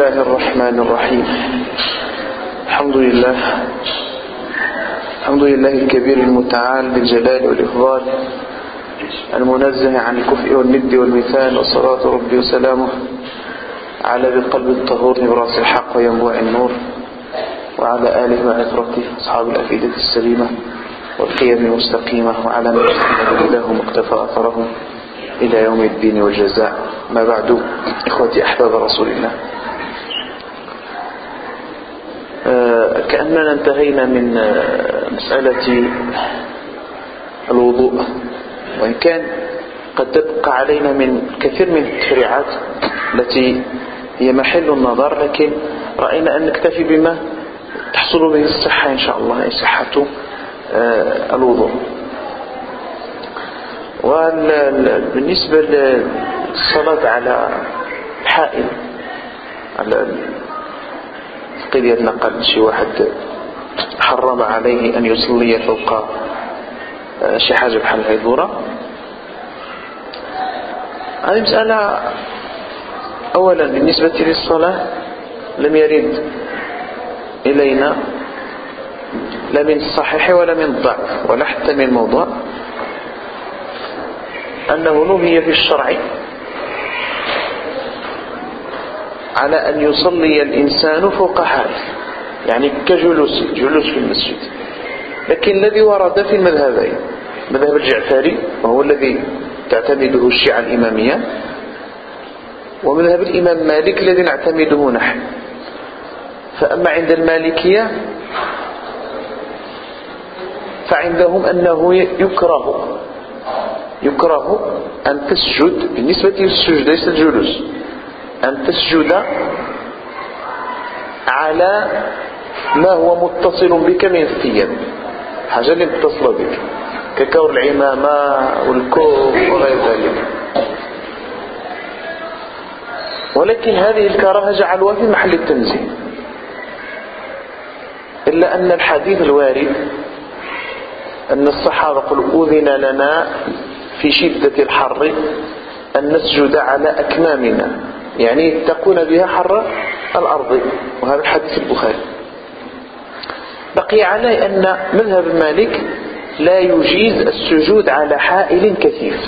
الله الرحمن الرحيم الحمد لله الحمد لله الكبير المتعال بالجلال والإفضال المنزه عن الكفء والند والمثال وصلاة ربي وسلامه على ذي القلب الطهور نبراس الحق وينبوع النور وعلى آله وعطرته أصحاب الأفئدة السليمة والقيم المستقيمة وعلى من الله مقتفى أثرهم إلى يوم الدين والجزاء ما بعد إخوتي أحباب رسول الله كأننا انتهينا من مسألة الوضوء. وإن كان قد تبقى علينا من كثير من التشريعات التي هي محل النظر لكن رأينا أن نكتفي بما تحصل به الصحة إن شاء الله أي صحة الوضوء. وبالنسبة للصلاة على الحائل نقل شي واحد حرم عليه أن يصلي فوق شي حاجة بحال الهيدورة هذه مسألة أولا بالنسبة للصلاة لم يرد إلينا لا من الصحيح ولا من الضعف ولا حتى من الموضوع. أنه نهي في الشرع على أن يصلي الإنسان فوق حائل يعني كجلوس جلوس في المسجد. لكن الذي ورد في المذهبين مذهب الجعفري وهو الذي تعتمده الشيعة الإمامية ومذهب الإمام مالك الذي نعتمده نحن. فأما عند المالكية فعندهم أنه يكره يكره أن تسجد بالنسبة للسجود ليس الجلوس. أن تسجد على ما هو متصل بك من الثياب. حاجة اللي متصلة بك. ككور العمامة والكوف وغير ذلك. ولكن هذه الكراهة جعلوها في محل التنزيه. إلا أن الحديث الوارد أن الصحابة قالوا أذن لنا في شدة الحر أن نسجد على أكمامنا يعني تكون بها حر الأرض وهذا الحديث البخاري. بقي عليه أن مذهب مالك لا يجيز السجود على حائل كثيف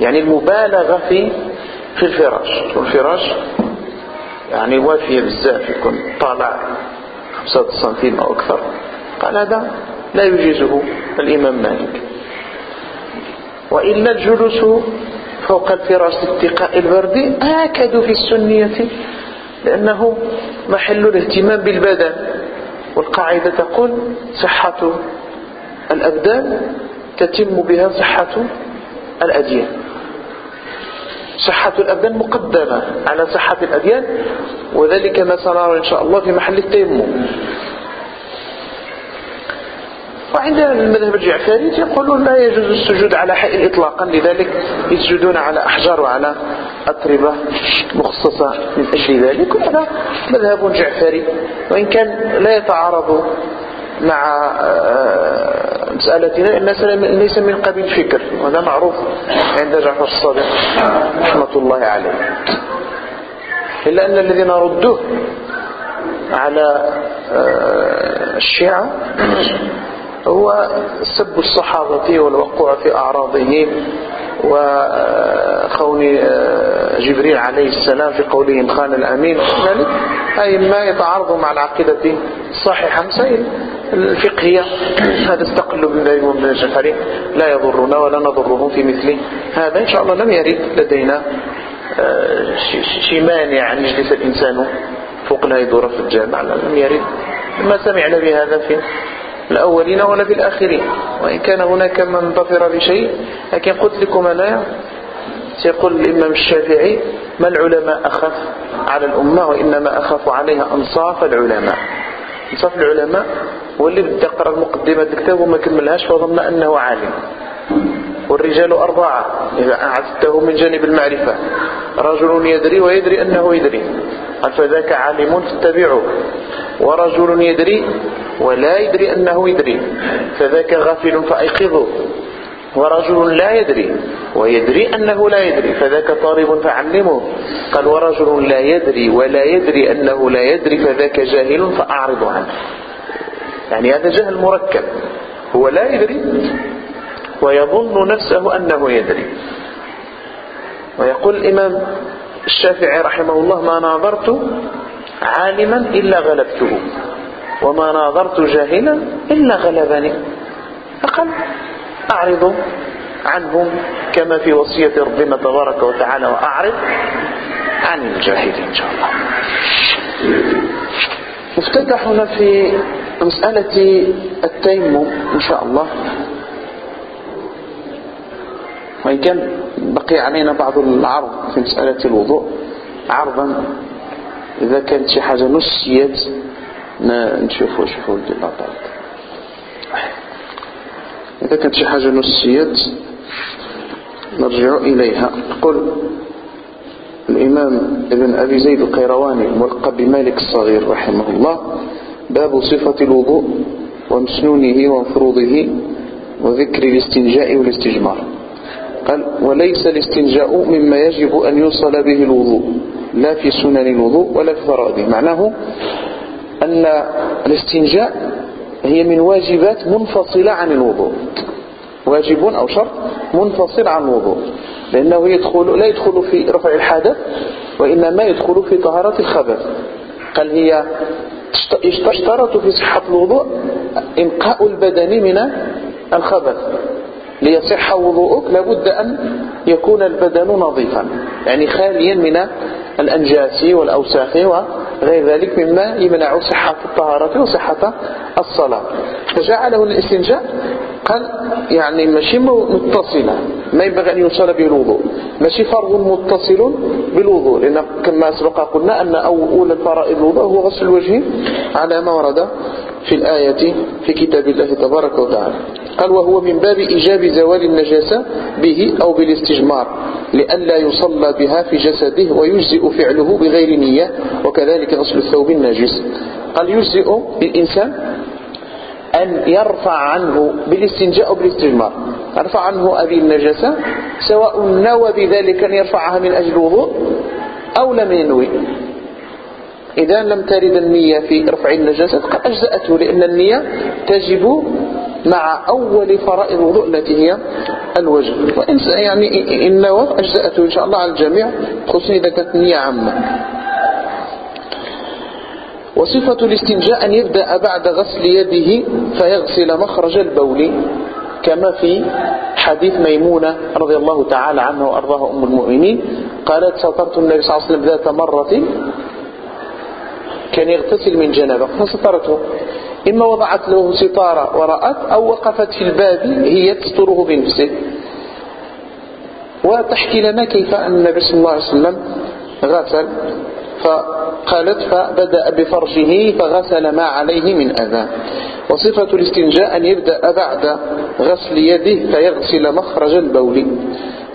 يعني المبالغة في في الفراش. والفراش يعني وافية بزاف يكون طالع خمسة سنتيم أو أكثر. قال هذا لا يجيزه الإمام مالك. وإلا الجلوس فوق الفراش لاتقاء البرد آكد في السنية لأنه محل الاهتمام بالبدن. والقاعدة تقول صحة الأبدان تتم بها صحة الأديان. صحة الأبدان مقدمة على صحة الأديان وذلك ما سنرى إن شاء الله في محل التيمم. وعند المذهب الجعفري يقولون لا يجوز السجود على حائل إطلاقا لذلك يسجدون على أحجار وعلى أطربة مخصصة من أجل ذلك. وهذا مذهب جعفري. وإن كان لا يتعارض مع مسألتنا لأن ليس من قبيل الفكر وهذا معروف عند جعفر الصادق رحمة الله عليه. إلا أن الذي نرده على الشيعة هو سب الصحابة والوقوع في أعراضهم وخون جبريل عليه السلام في قولهم خان الأمين. أي ما يتعارض مع العقيدة الصحيحة مسائل الفقهية هذا استقل من ذلك الجفري لا يضرنا ولا نضرهم في مثل هذا إن شاء الله لم يرد لدينا شي مانع أن يجلس الإنسان فوق الهيدورة في الجامع لم يرد. ما سمعنا بهذا في الأولين ولا في الآخرين. وإن كان هناك من ظفر بشيء لكن قلت لكم أنا سيقول الإمام الشافعي ما العلماء أخف على الأمة وإنما أخاف عليها أنصاف العلماء؟ أنصاف العلماء هو اللي المقدمة الكتاب وما كملهاش فظن أنه عالم. والرجال أربعة. إذا أعدته من جانب المعرفة. رجل يدري ويدري أنه يدري. فذاك عالم تتبعه. ورجل يدري ولا يدري أنه يدري. فذاك غافل فأيقظه. ورجل لا يدري ويدري أنه لا يدري. فذاك طالب فعلمه. قال ورجل لا يدري ولا يدري أنه لا يدري. فذاك جاهل فأعرض عنه. يعني هذا جهل مركب. هو لا يدري. ويظن نفسه أنه يدري. ويقول الإمام الشافعي رحمه الله ما ناظرت عالما إلا غلبته وما ناظرت جاهلا إلا غلبني. فقال أعرض عنهم كما في وصية ربنا تبارك وتعالى وأعرض عن الجاهلين إن شاء الله. نفتتح هنا في مسألة التيمم إن شاء الله. وإن كان بقي علينا بعض العرض في مسألة الوضوء عرضا إذا كانت شي حاجة نسيت نشوفوا شوفوا الله إذا كانت شي حاجة نسيت نرجع إليها. قل الإمام ابن أبي زيد القيرواني ملقب بمالك الصغير رحمه الله باب صفة الوضوء ومسنونه ومفروضه وذكر الاستنجاء والاستجمار. قال وليس الاستنجاء مما يجب أن يوصل به الوضوء لا في سنن الوضوء ولا في فرائضه معناه أن الاستنجاء هي من واجبات منفصلة عن الوضوء. واجب أو شرط منفصل عن الوضوء لأنه يدخل لا يدخل في رفع الحدث وإنما يدخل في طهارة الخبث قال هي يشترط في صحة الوضوء إنقاء البدن من الخبث ليصح وضوءك لابد أن يكون البدن نظيفا. يعني خاليا من الأنجاس والأوساخ وغير ذلك مما يمنع صحة الطهارة وصحة الصلاة. فجعله الاستنجاء قال يعني ماشي متصلة ما ينبغي أن يوصل به الوضوء ماشي فرض متصل بالوضوء. لأن كما سبق قلنا أن أول الفرائض الوضوء هو غسل الوجه على ما ورد في الآية في كتاب الله تبارك وتعالى. قال وهو من باب إيجاب زوال النجاسة به أو بالاستجمار لئلا يصلى بها في جسده ويجزئ فعله بغير نية وكذلك غسل الثوب النجس قال يجزئ للإنسان أن يرفع عنه بالاستنجاء أو بالاستجمار. يرفع عنه هذه النجاسة سواء نوى بذلك أن يرفعها من أجل الوضوء أو لم ينوي. إذا لم ترد النية في رفع النجاسة قد أجزأته لأن النية تجب مع أول فرائض الوضوء التي هي الوجه. وإن يعني إن نوى أجزأته إن شاء الله على الجميع خصوصا إذا كانت نية عامة. وصفة الاستنجاء أن يبدأ بعد غسل يده فيغسل مخرج البول كما في حديث ميمونة رضي الله تعالى عنها وأرضاها أم المؤمنين قالت سترت النبي صلى الله عليه وسلم ذات مرة كان يغتسل من جنابه فسترته. إما وضعت له ستارة ورأت أو وقفت في الباب هي تستره بنفسه. وتحكي لنا كيف أن النبي صلى الله عليه وسلم غسل. فقالت فبدأ بفرجه فغسل ما عليه من أذى. وصفة الاستنجاء أن يبدأ بعد غسل يده فيغسل مخرج البول.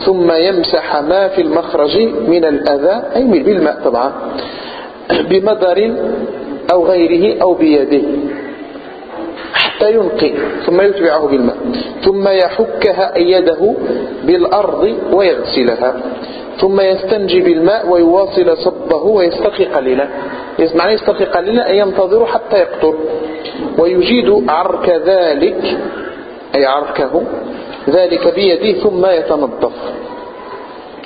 ثم يمسح ما في المخرج من الأذى أي بالماء طبعا. بمدر أو غيره أو بيده حتى ينقي ثم يتبعه بالماء ثم يحكها يده بالأرض ويغسلها ثم يستنجي بالماء ويواصل صبه ويستقي قليلا معنى يستقي قليلا أن ينتظر حتى يقطر. ويجيد عرك ذلك أي عركه ذلك بيده ثم يتنظف.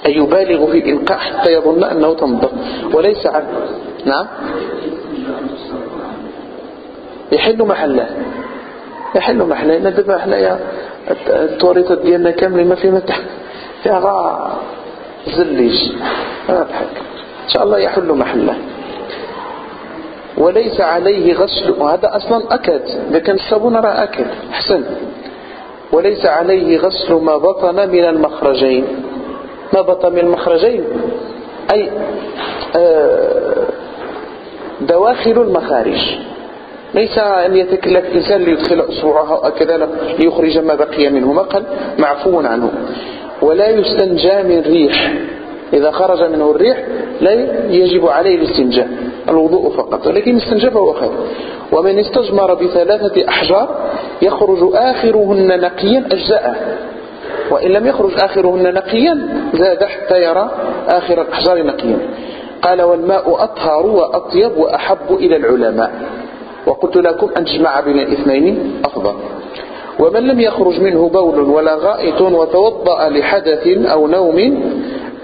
أي يبالغ في الإنقاء حتى يظن أنه تنظف. وليس عن نعم. يحل محله. يحل محله. إن دابا حنايا التوريطات ديالنا كاملين ما فيها فيها غا زليش اضحك إن شاء الله يحل محله. وليس عليه غسل. وهذا أصلا أكد. كان الصابون راه أكد. حسن وليس عليه غسل ما بطن من المخرجين. ما بطن من المخرجين. أي آه، دواخل المخارج. ليس أن يتكلف الإنسان ليدخل أصبعه هكذا ليخرج ما بقي منه. مقل معفو عنه. ولا يستنجى من ريح. إذا خرج منه الريح لا يجب عليه الاستنجاء. الوضوء فقط. ولكن استنجى فهو خير. ومن استجمر بثلاثة أحجار يخرج آخرهن نقيا أجزاءه وإن لم يخرج آخرهن نقيا زاد حتى يرى آخر الأحجار نقيا. قال والماء أطهر وأطيب وأحب إلى العلماء. وقلت لكم أن تجمع بين الاثنين أفضل. ومن لم يخرج منه بول ولا غائط وتوضأ لحدث أو نوم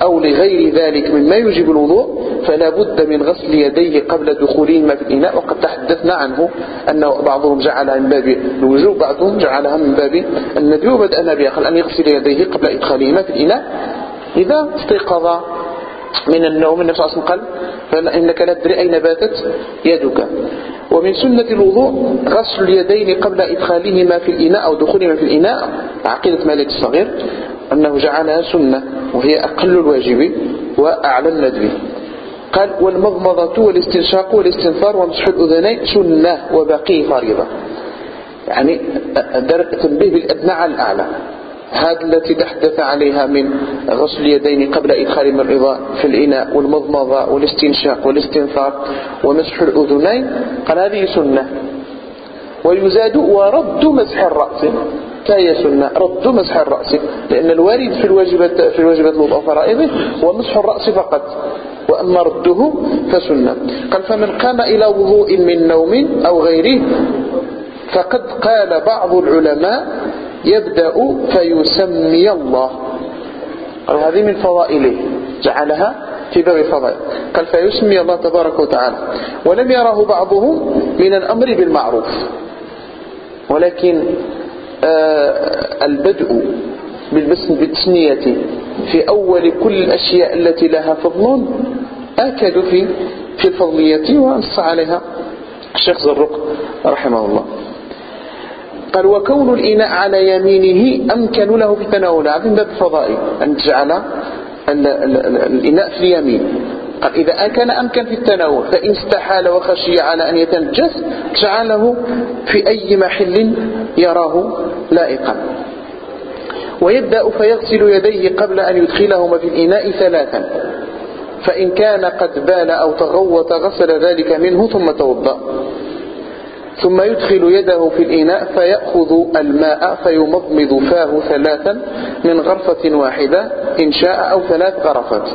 أو لغير ذلك مما يجب الوضوء فلا بد من غسل يديه قبل دخولهما في الإناء وقد تحدثنا عنه أن بعضهم جعلها من باب الوجوب بعضهم جعلها من باب الندب وبدأنا قال أن يغسل يديه قبل إدخالهما في الإناء إذا استيقظ من النوم النبي صلى الله عليه وسلم قال فإنك لا تدري أين باتت يدك. ومن سنة الوضوء غسل اليدين قبل إدخالهما في الإناء أو دخولهما في الإناء عقيدة مالك الصغير أنه جعلها سنة وهي أقل الواجب وأعلى الندب. قال والمضمضة والاستنشاق والاستنثار ومسح الأذنين سنة وبقي فريضة يعني تنبيه بالأدنى على الأعلى. هذه التي تحدث عليها من غسل اليدين قبل إدخال المرضى في الإناء والمضمضة والاستنشاق والاستنثار ومسح الأذنين قال هذه سنة. ويزاد ورد مسح الرأس. فهي سنة. رد مسح الرأس. لأن الوارد في الواجبات في الواجبات الوضوء فرائضه هو مسح الرأس فقط. وأما رده فسنة. قال فمن قام إلى وضوء من نوم أو غيره فقد قال بعض العلماء يبدأ فيسمي الله. قال هذه من فضائله. جعلها في باب الفضائل. قال فيسمي الله تبارك وتعالى. ولم يره بعضهم من الأمر بالمعروف. ولكن آه البدء بالتسنية في أول كل الأشياء التي لها فضل آكد في في الفضلية ونص عليها الشيخ زرق رحمه الله. قال وكون الإناء على يمينه أمكن له في تناوله هذا من باب الفضائل أن تجعل الإناء في اليمين. قال إذا كان أمكن في التناول فإن استحال وخشي على أن يتنجس جعله في أي محل يراه لائقا. ويبدأ فيغسل يديه قبل أن يدخلهما في الإناء ثلاثا. فإن كان قد بال أو تغوط غسل ذلك منه ثم توضأ. ثم يدخل يده في الإناء فيأخذ الماء فيمضمض فاه ثلاثا من غرفة واحدة إن شاء أو ثلاث غرفات.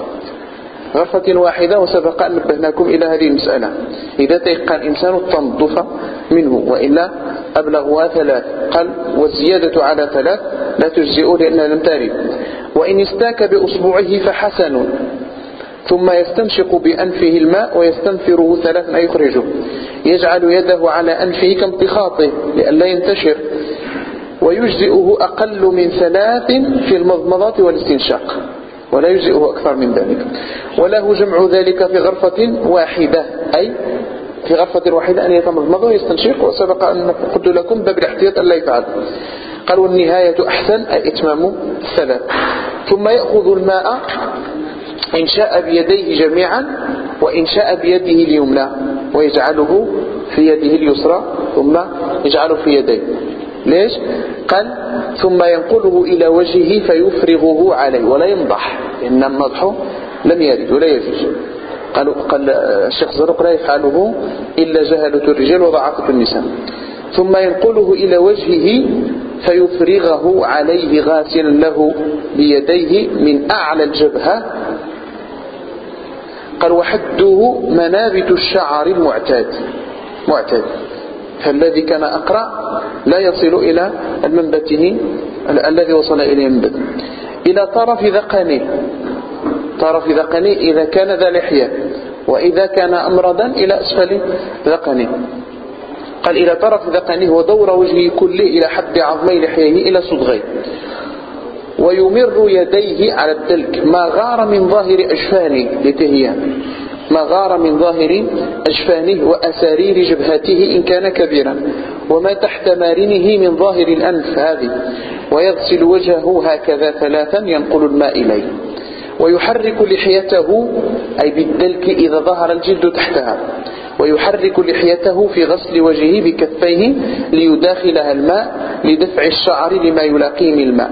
غرفة واحدة وسبق أن نبهناكم إلى هذه المسألة. إذا تيقن الإنسان التنظف منه وإلا أبلغها ثلاث. قال والزيادة على ثلاث لا تجزئ لأنها لم ترد. وإن استاك بأصبعه فحسن. ثم يستنشق بأنفه الماء ويستنفره ثلاثا يخرجه. يجعل يده على أنفه كامتخاطه لئلا ينتشر. ويجزئه أقل من ثلاث في المضمضات والاستنشاق. ولا يجزئه أكثر من ذلك. وله جمع ذلك في غرفة واحدة. أي في غرفة واحدة أن يتمضمض ويستنشق. وسبق أن قلت لكم باب الاحتياط أن لا يفعل قال والنهاية أحسن أي إتمام الثلاث. ثم يأخذ الماء إن شاء بيديه جميعا وإن شاء بيده اليمنى ويجعله في يده اليسرى ثم يجعله في يديه. ليش؟ قال ثم ينقله إلى وجهه فيفرغه عليه ولا ينضح إن النضح لم يرد ولا يجوز. قال, قال الشيخ زرق لا يفعله إلا جهلة الرجال وضعفة النساء. ثم ينقله إلى وجهه فيفرغه عليه غاسلا له بيديه من أعلى الجبهة قال وحده منابت الشعر المعتاد. معتاد. فالذي كان أقرأ لا يصل إلى المنبته الذي وصل إليه المنبت إلى طرف ذقنه. طرف ذقنه إذا كان ذا لحية وإذا كان أمرضا إلى أسفل ذقنه. قال إلى طرف ذقنه ودور وجهه كله إلى حد عظمي لحيه إلى صدغيه. ويمر يديه على التلك. ما غار من ظاهر أجفانه لتهيان ما غار من ظاهر أجفانه وأسارير جبهته إن كان كبيرا. وما تحت مارنه من ظاهر الأنف هذه. ويغسل وجهه هكذا ثلاثا ينقل الماء إليه. ويحرك لحيته أي بالدلك إذا ظهر الجلد تحتها. ويحرك لحيته في غسل وجهه بكفيه ليداخلها الماء لدفع الشعر لما يلاقيه من الماء.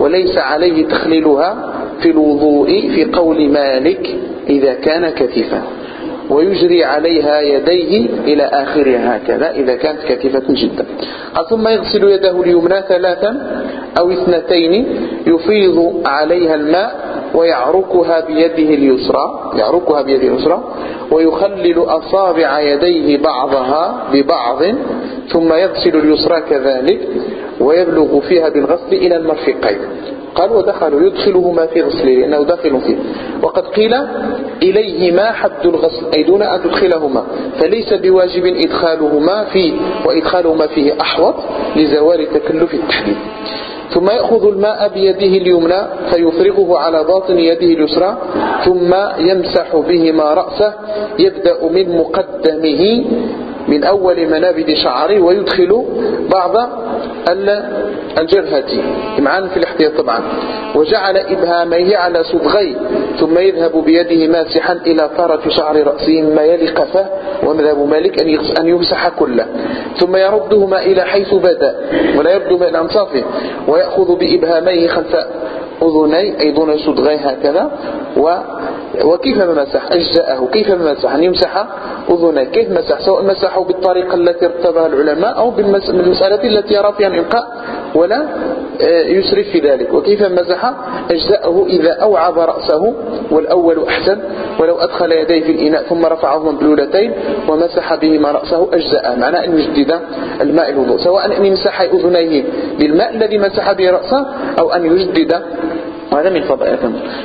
وليس عليه تخليلها في الوضوء في قول مالك إذا كان كثيفا ويجري عليها يديه إلى آخرها هكذا إذا كانت كثيفة جدا. ثم يغسل يده اليمنى ثلاثا أو اثنتين يفيض عليها الماء ويعركها بيده اليسرى يعركها بيده اليسرى ويخلل أصابع يديه بعضها ببعض ثم يغسل اليسرى كذلك ويبلغ فيها بالغسل إلى المرفقين. قال ودخلوا يدخلهما في غسله لأنه داخل فيه. وقد قيل إليهما حد الغسل أي دون أن تدخلهما. فليس بواجب إدخالهما فيه وإدخالهما فيه أحوط لزوال تكلف التحديد. ثم يأخذ الماء بيده اليمنى فيفرغه على باطن يده اليسرى ثم يمسح بهما رأسه يبدأ من مقدمه من أول منابد شعره ويدخل بعض الجبهة معا في الاحتياط طبعا. وجعل إبهاميه على صبغي ثم يذهب بيده ماسحا إلى طرف شعر رأسه مما يلي قفاه ومذهب مالك أن يمسح كله. ثم يردهما إلى حيث بدأ ولا يبدو من أنصافه ويأخذ بإبهاميه خلف أذني أي دون صدغي هكذا و وكيف مسح أجزاءه كيف مسح أن يمسح أذني كيف مسح؟ سواء مسحه بالطريقة التي ارتبها العلماء أو بالمسألة التي يرى فيها الإلقاء ولا آه، يسرف في ذلك. وكيف مسح؟ أجزاءه إذا أوعظ رأسه والأول أحسن. ولو أدخل يديه في الإناء ثم رفعهما بلولتين ومسح بهما رأسه أجزاء معنى أن يجدد الماء الوضوء. سواء أن يمسح أذنيه بالماء الذي مسح به رأسه أو أن يجدد وهذا من فضائل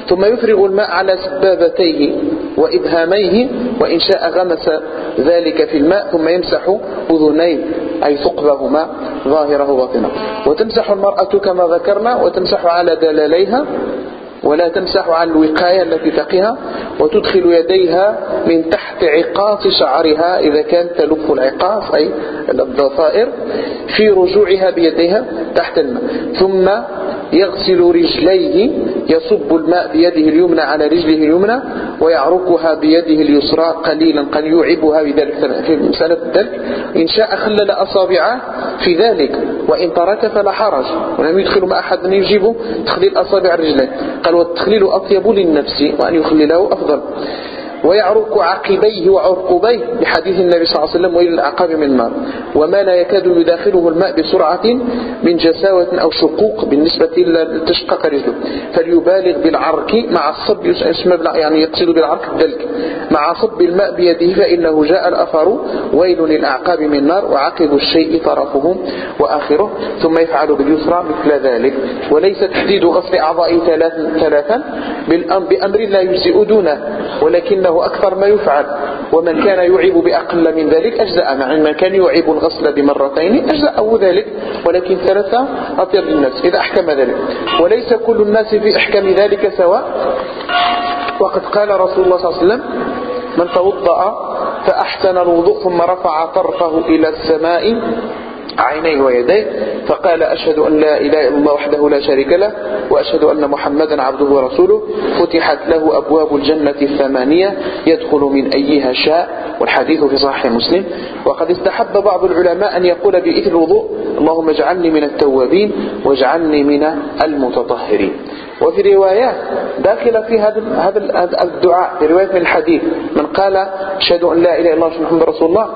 ثم يفرغ الماء على سبابتيه وإبهاميه وإن شاء غمس ذلك في الماء ثم يمسح أذنيه أي ثقبهما ظاهره باطنه. وتمسح المرأة كما ذكرنا وتمسح على دلاليها ولا تمسح على الوقاية التي تقيها وتدخل يديها من تحت عقاص شعرها إذا كانت تلف العقاص أي الضفائر في رجوعها بيديها تحت الماء. ثم يغسل رجليه يصب الماء بيده اليمنى على رجله اليمنى ويعركها بيده اليسرى قليلا قد يوعبها بذلك في مسألة الدلك إن شاء خلل أصابعه في ذلك وإن ترك فلا حرج. ولم يدخل ما أحد يجيب تخليل أصابع الرجلين قال والتخليل أطيب للنفس وأن يخلله أفضل. ويعرق عقبيه وعرقبيه بحديث النبي صلى الله عليه وسلم وإلى الأعقاب من النار. وما لا يكاد يداخله الماء بسرعة من جساوة أو شقوق بالنسبة لتشقق رجله. فليبالغ بالعرك مع الصب يعني يقصد بالعرك الدلك. مع صب الماء بيده فإنه جاء الأثر. ويل للأعقاب من النار. وعقب الشيء طرفه وآخره. ثم يفعل باليسرى مثل ذلك. وليس تحديد غسل أعضاء ثلاثا. بأمر لا يجزئ دونه. ولكنه أكثر ما يفعل. ومن كان يعيب بأقل من ذلك أجزاء مع من كان يعيب الغسل بمرتين أجزاءه ذلك. ولكن ثلاثة أطيب للناس إذا أحكم ذلك. وليس كل الناس في إحكام ذلك سواء. وقد قال رسول الله صلى الله عليه وسلم من توضأ فأحسن الوضوء ثم رفع طرفه إلى السماء عينيه ويديه فقال أشهد أن لا إله إلا الله وحده لا شريك له وأشهد أن محمدا عبده ورسوله فتحت له أبواب الجنة الثمانية يدخل من أيها شاء والحديث في صحيح مسلم. وقد استحب بعض العلماء أن يقول بإثر الوضوء اللهم اجعلني من التوابين واجعلني من المتطهرين وفي روايات داخلة في هذا هذا الدعاء في رواية من الحديث من قال أشهد أن لا إله إلا الله محمد رسول الله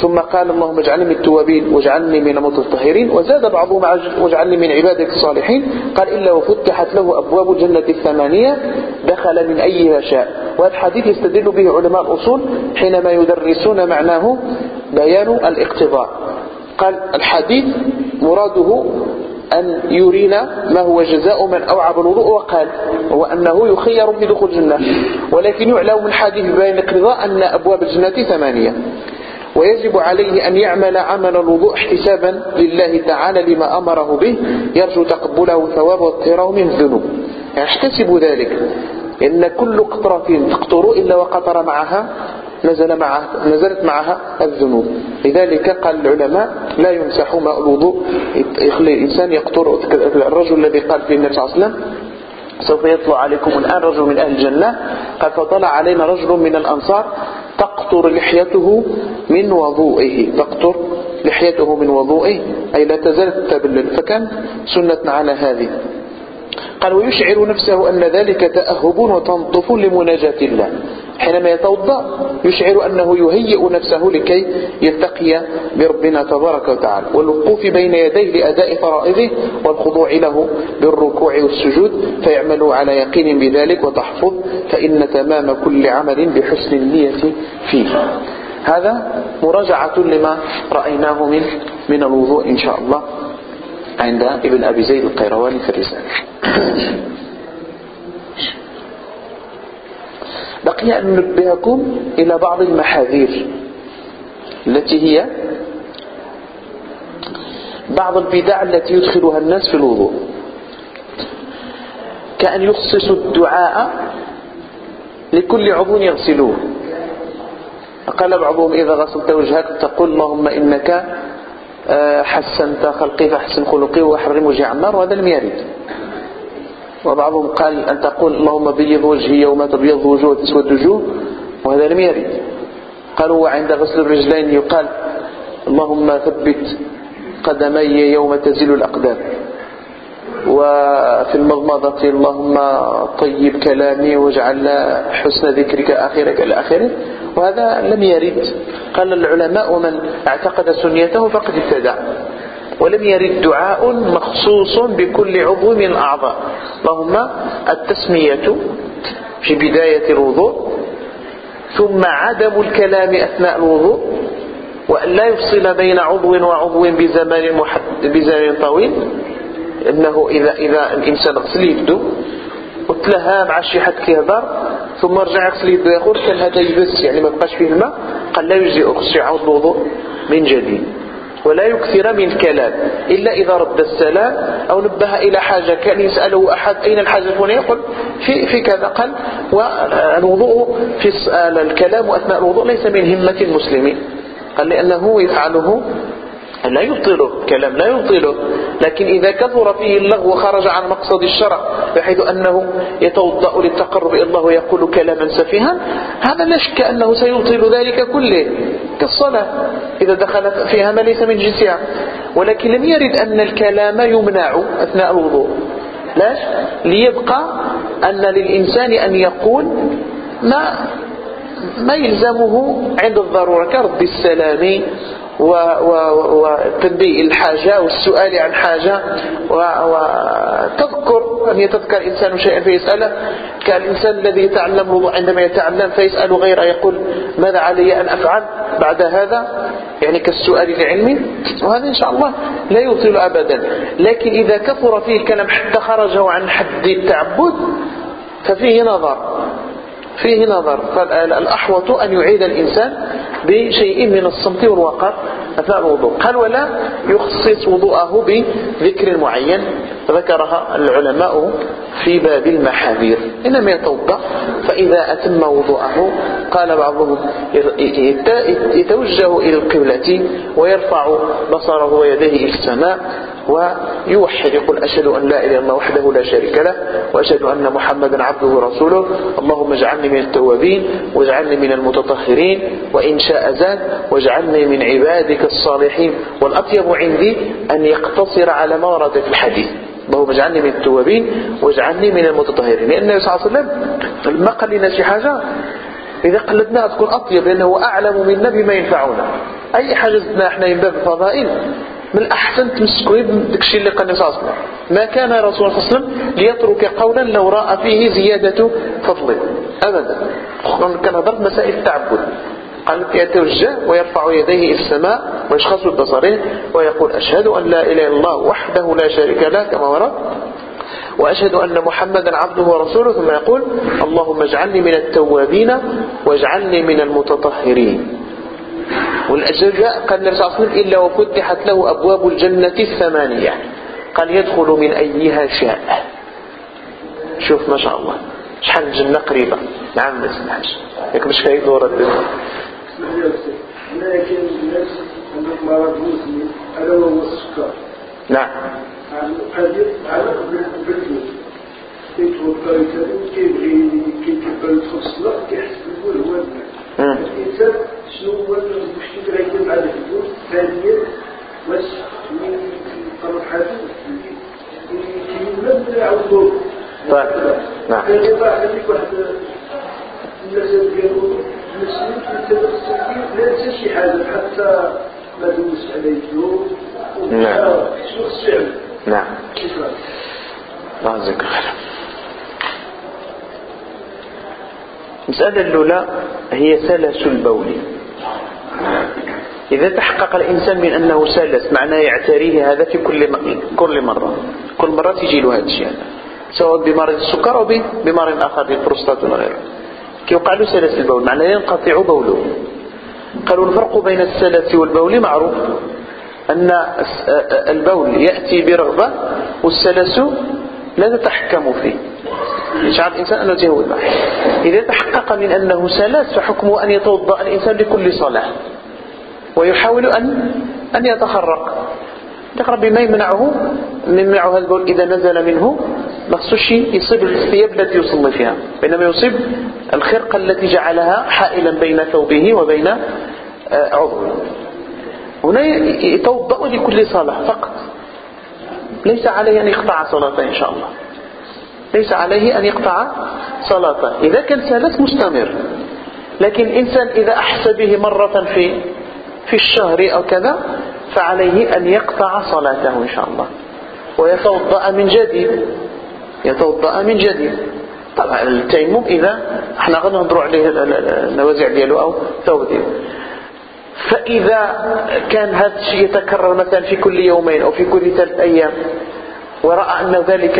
ثم قال اللهم اجعلني من التوابين واجعلني من المتطهرين وزاد بعضهم واجعلني من عبادك الصالحين قال إلا وفتحت له أبواب الجنة الثمانية دخل من أيها شاء. وهذا الحديث يستدل به علماء الأصول حينما يدرسون معناه بيان الاقتضاء. قال الحديث مراده أن يرينا ما هو جزاء من أوعب الوضوء وقال هو أنه يخير في دخول الجنة. ولكن يعلم من حديث بين الاقتضاء أن أبواب الجنة ثمانية. ويجب عليه أن يعمل عمل الوضوء احتسابا لله تعالى لما أمره به يرجو تقبله ثواب وطهره من الذنوب. يعني احتسبوا ذلك. إن كل قطرة تقطر إلا وقطر معها نزل معها نزلت معها الذنوب. لذلك قال العلماء لا يمسح ماء الوضوء. يخلي الإنسان يقطر الرجل الذي قال فيه النبي صلى الله عليه وسلم سوف يطلع عليكم الآن رجل من أهل الجنة. قال فطلع علينا رجل من الأنصار. تقطر لحيته من وضوئه. تقطر لحيته من وضوئه. أي لا تزال تبلل. فكان سنة على هذه. قال ويشعر نفسه أن ذلك تأهب وتنطف لمناجاة الله. حينما يتوضأ يشعر أنه يهيئ نفسه لكي يلتقي بربنا تبارك وتعالى. والوقوف بين يديه لأداء فرائضه والخضوع له بالركوع والسجود فيعمل على يقين بذلك وتحفظ فإن تمام كل عمل بحسن النية فيه. هذا مراجعة لما رأيناه من من الوضوء إن شاء الله. عند ابن أبي زيد القيرواني في الرسالة. بقي أن ننبهكم إلى بعض المحاذير التي هي بعض البدع التي يدخلها الناس في الوضوء. كأن يخصصوا الدعاء لكل عضو يغسلوه. قال بعضهم إذا غسلت وجهك تقول اللهم إنك آه، حسنت خلقي فحسن خلقي وحرم وجه النار وهذا لم يرد. وبعضهم قال أن تقول اللهم بيض وجهي يوم تبيض وجوه وتسود وجوه وهذا لم يرد. قالوا وعند غسل الرجلين يقال اللهم ثبت قدمي يوم تزل الأقدام. وفي المضمضة اللهم طيب كلامي واجعل حسن ذكرك آخرك إلى آخره وهذا لم يرد. قال العلماء ومن اعتقد سنيته فقد ابتدع. ولم يرد دعاء مخصوص بكل عضو من الأعضاء اللهم التسمية في بداية الوضوء ثم عدم الكلام أثناء الوضوء وأن لا يفصل بين عضو وعضو بزمان, بزمان طويل إنه اذا إذا الإنسان غسل يده وتلهى مع شي حد كيهضر ثم رجع يغسل يده ياخذ كان هذا يبس يعني ما بقاش فيه الماء قال لا يجزئ خصو يعاود الوضوء من جديد. ولا يكثر من الكلام إلا إذا رد السلام أو نبه إلى حاجة كان يسأله أحد أين الحاجة هنا؟ يقول في, في كذا قال والوضوء في الكلام أثناء الوضوء ليس من همة المسلمين. قال لأنه يفعله لا يبطله كلام لا يبطله. لكن إذا كثر فيه اللغو وخرج عن مقصد الشرع بحيث أنه يتوضأ للتقرب إلى الله ويقول كلاما سفيها هذا لا شك أنه سيبطل ذلك كله. كالصلاة إذا دخل فيها ما ليس من جنسها. ولكن لم يرد أن الكلام يمنع أثناء الوضوء. لاش؟ ليبقى أن للإنسان أن يقول ما ما يلزمه عند الضرورة كرد السلام وتنبيه الحاجة والسؤال عن حاجة وتذكر أن يتذكر الإنسان شيئا فيسأله كالإنسان الذي يتعلم عندما يتعلم فيسأل غيره يقول ماذا علي أن أفعل بعد هذا؟ يعني كالسؤال العلمي وهذا إن شاء الله لا يطيل أبدا. لكن إذا كثر فيه الكلام حتى خرجه عن حد التعبد ففيه نظر فيه نظر. فالأحوط أن يعيد الإنسان بشيء من الصمت والوقار أثناء الوضوء. قال ولا يخصص وضوءه بذكر معين. ذكرها العلماء في باب المحاذير. إنما يتوضأ فإذا أتم وضوءه قال بعضهم يتوجه إلى القبلة ويرفع بصره ويديه إلى السماء ويوحد يقول أشهد أن لا إله إلا الله وحده لا شريك له وأشهد أن محمدا عبده ورسوله. اللهم اجعلني من التوابين واجعلني من المتطهرين وإن شاء زاد واجعلني من عبادك الصالحين. والأطيب عندي أن يقتصر على ما ورد في الحديث. اللهم اجعلني من التوابين واجعلني من المتطهرين. لأن النبي صلى الله عليه وسلم لما قال لنا شي حاجة إذا قلدناها تكون أطيب لأنه أعلم منا بما ينفعنا. أي حاجة زدنا إحنا من باب الفضائل. من الأحسن تمسكوا بدك الشيء اللي قال صلى الله ما كان رسول الله صلى الله عليه وسلم ليترك قولا لو رأى فيه زيادة فضل أبدا. كان هضرت مسائل التعبد. قال يتوجه ويرفع يديه إلى السماء ويشخص ببصره ويقول أشهد أن لا إله إلا الله وحده لا شريك له كما ورد. وأشهد أن محمدا عبده ورسوله. ثم يقول اللهم اجعلني من التوابين واجعلني من المتطهرين. والأجزاء قال النبي صلى الله عليه وسلم إلا وفتحت له أبواب الجنة الثمانية. قال يدخل من أيها شاء. شوف ما شاء الله. شحال الجنة قريبة. نعم ما تسمحش ياك مش كاين دورة لكن الناس عندهم مرض مزمن ألا وهو السكر نعم. قادر على بالفلوس كيتوضا كيبغي كيكبر يدخل الصلاة كيحس بالبول هو الإنسان شنو هو المشكل اللي غيكون مع الفلوس ثانيا واش من طرف حاجة كيولد يعاودوا طيب. نعم. هذيك واحد المسألة ديال الوضوء المسلم يتبع لا ينسى شي حاجة حتى ما دوز عليه اليوم نعم. شنو السعر نعم. شكرا الله يجزاك خير المسألة الأولى هي سلس البول. إذا تحقق الإنسان من أنه سلس معناه يعتريه هذا في كل كل مرة. كل مرة تيجي له هذا الشيء. سواء بمرض السكر أو بمرض آخر بالبروستات ولا غيره. كيوقع له سلس البول معناه ينقطع بوله. قالوا الفرق بين السلس والبول معروف أن البول يأتي برغبة والسلس لا تتحكم فيه. يشعر الإنسان أنه يتهود معه إذا تحقق من أنه سلس فحكمه أن يتوضأ الإنسان لكل صلاة. ويحاول أن أن يتخرق يقرب بما يمنعه يمنعه هذا البول إذا نزل منه ما خصوش يصيب الثياب التي يصلي فيها. بينما يصيب الخرقة التي جعلها حائلا بين ثوبه وبين آه، عضوه. هنا يتوضأ لكل صلاة فقط. ليس عليه أن يقطع صلاته إن شاء الله. ليس عليه أن يقطع صلاته. إذا كان سلس مستمر. لكن إنسان إذا أحس به مرة في في الشهر أو كذا فعليه أن يقطع صلاته إن شاء الله. ويتوضأ من جديد. يتوضأ من جديد. طبعا التيمم إذا إحنا غادي عليه النوازع ديالو أو ثوب فإذا كان هذا الشيء يتكرر مثلا في كل يومين أو في كل ثلاث أيام ورأى أن ذلك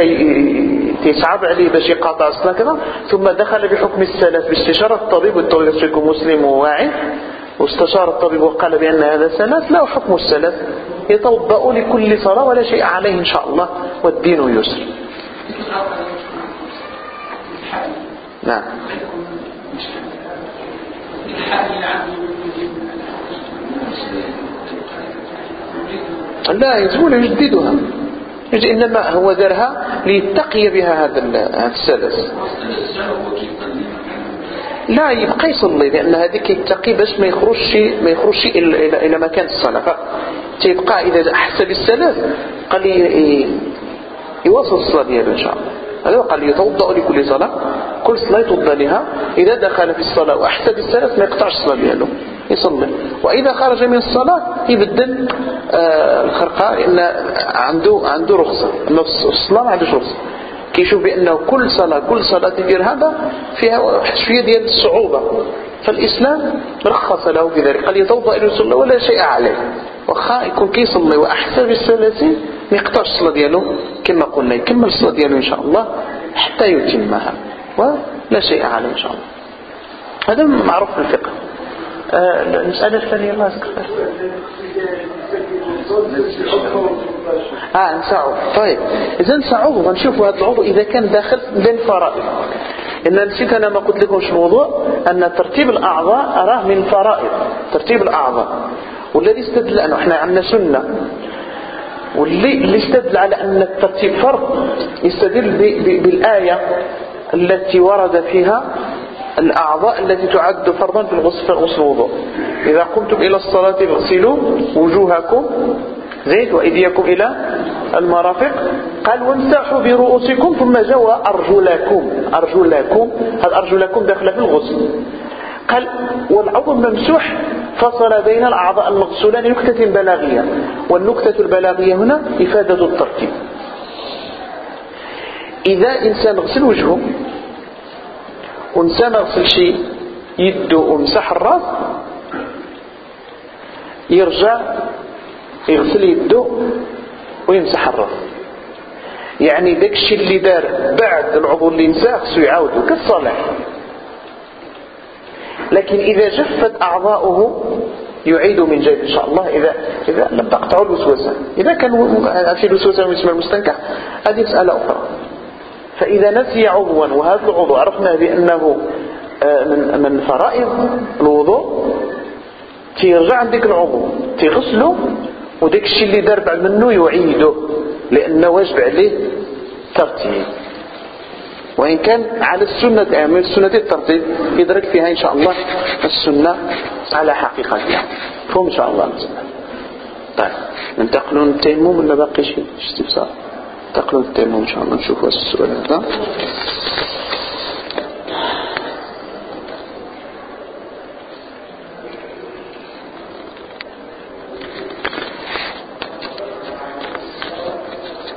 يصعب عليه باش يقاطع الصلاة كذا ثم دخل بحكم السلف باستشارة الطبيب والطبيب يكون مسلم وواعي واستشار الطبيب وقال بأن هذا سلف لا حكم السلف يتوضأ لكل صلاة ولا شيء عليه إن شاء الله والدين يسر. نعم. لا يزول يجددها. إنما هو دارها ليتقي بها هذا السلس. لا يبقى يصلي لأن هذيك يتقي باش ما يخرجش ما يخرجش إلى إلى مكان الصلاة. تيبقى إذا أحس بالسلس قال يواصل الصلاة ديالو إن شاء الله. هذا قال يتوضأ لكل صلاة. كل صلاة يتوضأ لها. إذا دخل في الصلاة وأحس بالسلس ما يقطعش الصلاة ديالو. يصلي. وإذا خرج من الصلاة يبدل آه الخرقة لأن عنده عنده رخصة. أما الصلاة ما عندوش رخصة. كيشوف بأنه كل صلاة كل صلاة تدير هذا فيها شوية ديال الصعوبة. فالإسلام رخص له في ذلك قال يتوضأ إلى الصلاة ولا شيء عليه. وخا يكون كيصلي وأحسن بالثلاثين ما يقطعش الصلاة ديالو كما قلنا. يكمل الصلاة ديالو إن شاء الله حتى يتمها. ولا شيء عليه إن شاء الله. هذا معروف في الفقه. المسألة الثانية الله يذكر آه نسعو طيب إذا نسعو غنشوفوا هذا العضو إذا كان داخل للفرائض ان نسيت أنا ما قلت لكمش الموضوع ان ترتيب الاعضاء اراه من فرائض ترتيب الاعضاء والذي استدل انه إحنا عندنا سنه واللي اللي استدل على ان الترتيب فرض يستدل بالايه التي ورد فيها الأعضاء التي تعد فرضا في غسل الوضوء. إذا قمتم إلى الصلاة فاغسلوا وجوهكم زيت وإيديكم إلى المرافق. قال وامسحوا برؤوسكم ثم جاء أرجلكم. أرجلكم. هل أرجلكم داخلة في الغسل؟ قال والعضو الممسوح فصل بين الأعضاء المغسولة لنكتة بلاغية. والنكتة البلاغية هنا إفادة الترتيب إذا إنسان غسل وجهه وإنسان غسل شيء يده ومسح الراس يرجع يغسل يده ويمسح الراس. يعني داك الشيء اللي دار بعد العضو اللي نساه خصو يعاودو كالصلاة لكن إذا جفت أعضاؤه يعيد من جديد إن شاء الله. إذا إذا لم تقطعوا الوسوسة. إذا كان في الوسوسة اسم المستنكح. هذه مسألة أخرى. فإذا نسي عضوا وهذا العضو عرفنا بأنه آه، من من فرائض الوضوء تيرجع عندك العضو تيغسله وديك الشيء اللي دار بعد منه يعيده لأنه واجب عليه ترتيب وإن كان على السنة من السنة الترتيب يدرك فيها إن شاء الله السنة على حقيقتها. فهم إن شاء الله. طيب ننتقلون التيمم ولا باقي شيء؟ استفسار تقرأ التيمة إن شاء الله. نشوف السؤال هذا.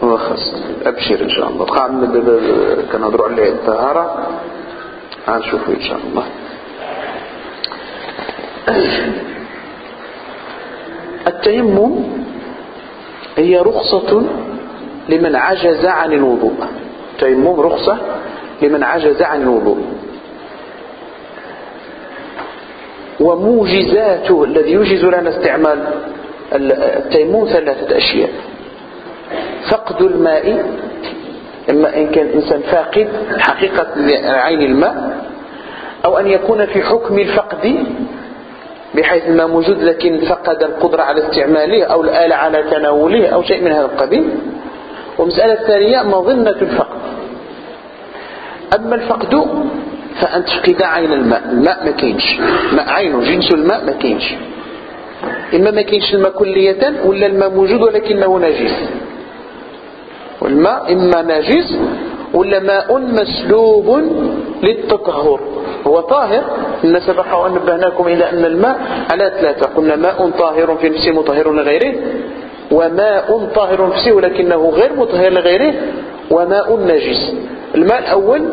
وخص أبشر إن شاء الله. قام كنهضروا على الطهارة هنشوفه إن شاء الله. التيمم هي رخصة لمن عجز عن الوضوء. التيمم رخصة لمن عجز عن الوضوء. وموجزاته الذي يوجز لنا استعمال التيمم ثلاثة أشياء. فقد الماء إما إن كان إنسان فاقد حقيقة عين الماء أو أن يكون في حكم الفقد بحيث الماء موجود لكن فقد القدرة على استعماله أو الآلة على تناوله أو شيء من هذا القبيل. ومسألة ثانية مظنة الفقد. أما الفقد فأن تفقد عين الماء الماء ما كاينش. ماء عينه جنس الماء ما كاينش. إما ما كاينش الماء كلية ولا الماء موجود ولكنه نجس. والماء إما نجس ولا ماء مسلوب للتطهر. هو طاهر إن سبق وأن نبهناكم إلى أن الماء على ثلاثة؟ قلنا ماء طاهر في نفسه مطهر لغيره. وماء طاهر نفسه ولكنه غير مطهر لغيره وماء نجس. الماء الأول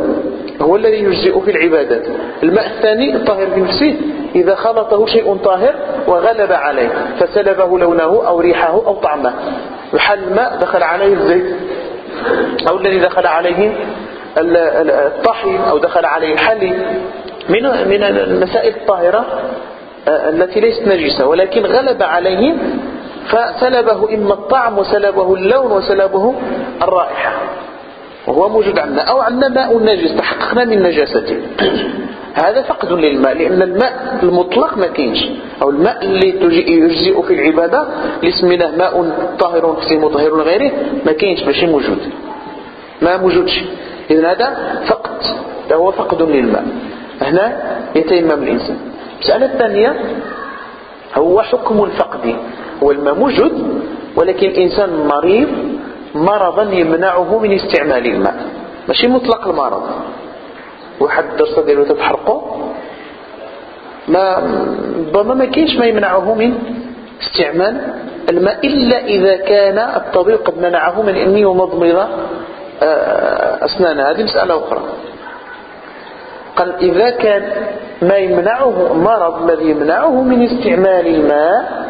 هو الذي يجزئ في العبادات. الماء الثاني الطاهر في نفسه إذا خلطه شيء طاهر وغلب عليه فسلبه لونه أو ريحه أو طعمه. وحل الماء دخل عليه الزيت أو الذي دخل عليه الطحين أو دخل عليه الحلي من من المسائل الطاهرة آه، التي ليست نجسة ولكن غلب عليه فسلبه إما الطعم وسلبه اللون وسلبه الرائحة. وهو موجود عندنا. أو عندنا ماء نجس تحققنا من نجاسته. هذا فقد للماء لأن الماء المطلق ما كاينش. أو الماء اللي يجزئ في العبادة اللي سميناه ماء طاهر فيه مطهر لغيره ما كاينش ماشي موجود. ما موجودش. إذن هذا فقد هو فقد للماء. هنا يتيمم الإنسان. المسألة الثانية هو حكم الفقد. هو الماء موجود ولكن الإنسان مريض مرضا يمنعه من استعمال الماء. ماشي مطلق المرض. واحد الدرسة ديالو تتحرقو؟ ما ربما ما كاينش ما يمنعه من استعمال الماء إلا إذا كان الطبيب قد منعه من أن يمضمض آه، أسنانه. هذه مسألة أخرى. قال إذا كان ما يمنعه المرض الذي يمنعه من استعمال الماء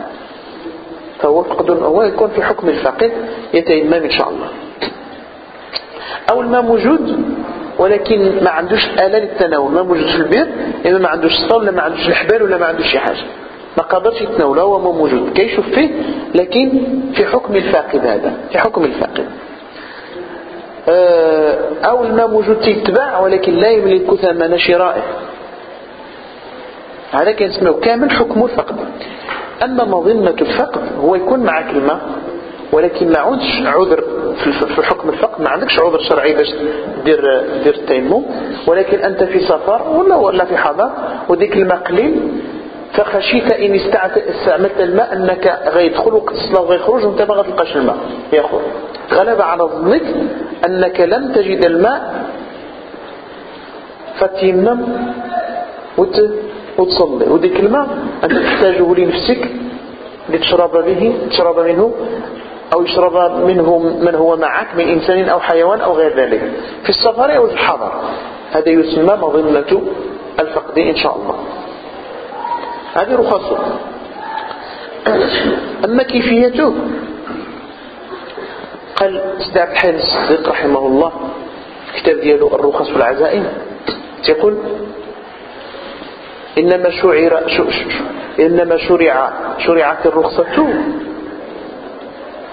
فهو فقد هو يكون في حكم الفقد يتيمم إن شاء الله. أو الماء موجود ولكن ما عندوش آلة للتناول. ما موجود في البيت إما ما عندوش صال ولا ما عندوش الحبال ولا ما عندوش شي حاجة. ما قدرش يتناول هو موجود. كيشوف فيه لكن في حكم الفاقد هذا. في حكم الفاقد آه، أو الماء موجود تيتباع ولكن لا يملك ثمن شرائه. هذا اسمه كامل حكم الفقد أما مظنة الفقد هو يكون معك الماء ولكن ما عندش عذر في حكم الفقد ما عندكش عذر شرعي باش دير دير التيمم ولكن أنت في سفر ولا ولا في حضر وديك الماء قليل فخشيت إن استعملت الماء أنك غيدخل وقت الصلاة وغيخرج وأنت ما غتلقاش الماء ياخذ غلب على ظنك أنك لم تجد الماء فتيمم وتصلي. وديك الماء أنت تحتاجه لنفسك لتشرب به تشرب منه أو يشرب منه من هو معك من إنسان أو حيوان أو غير ذلك. في السفر أو في الحضر. هذا يسمى مظنة الفقد إن شاء الله. هذه رخصة. أما كيفيته؟ قال سيدي عبد الحليم الصديق رحمه الله كتاب ديالو الرخص في العزائم. يقول إنما شرع إنما شرع شرعت الرخصة.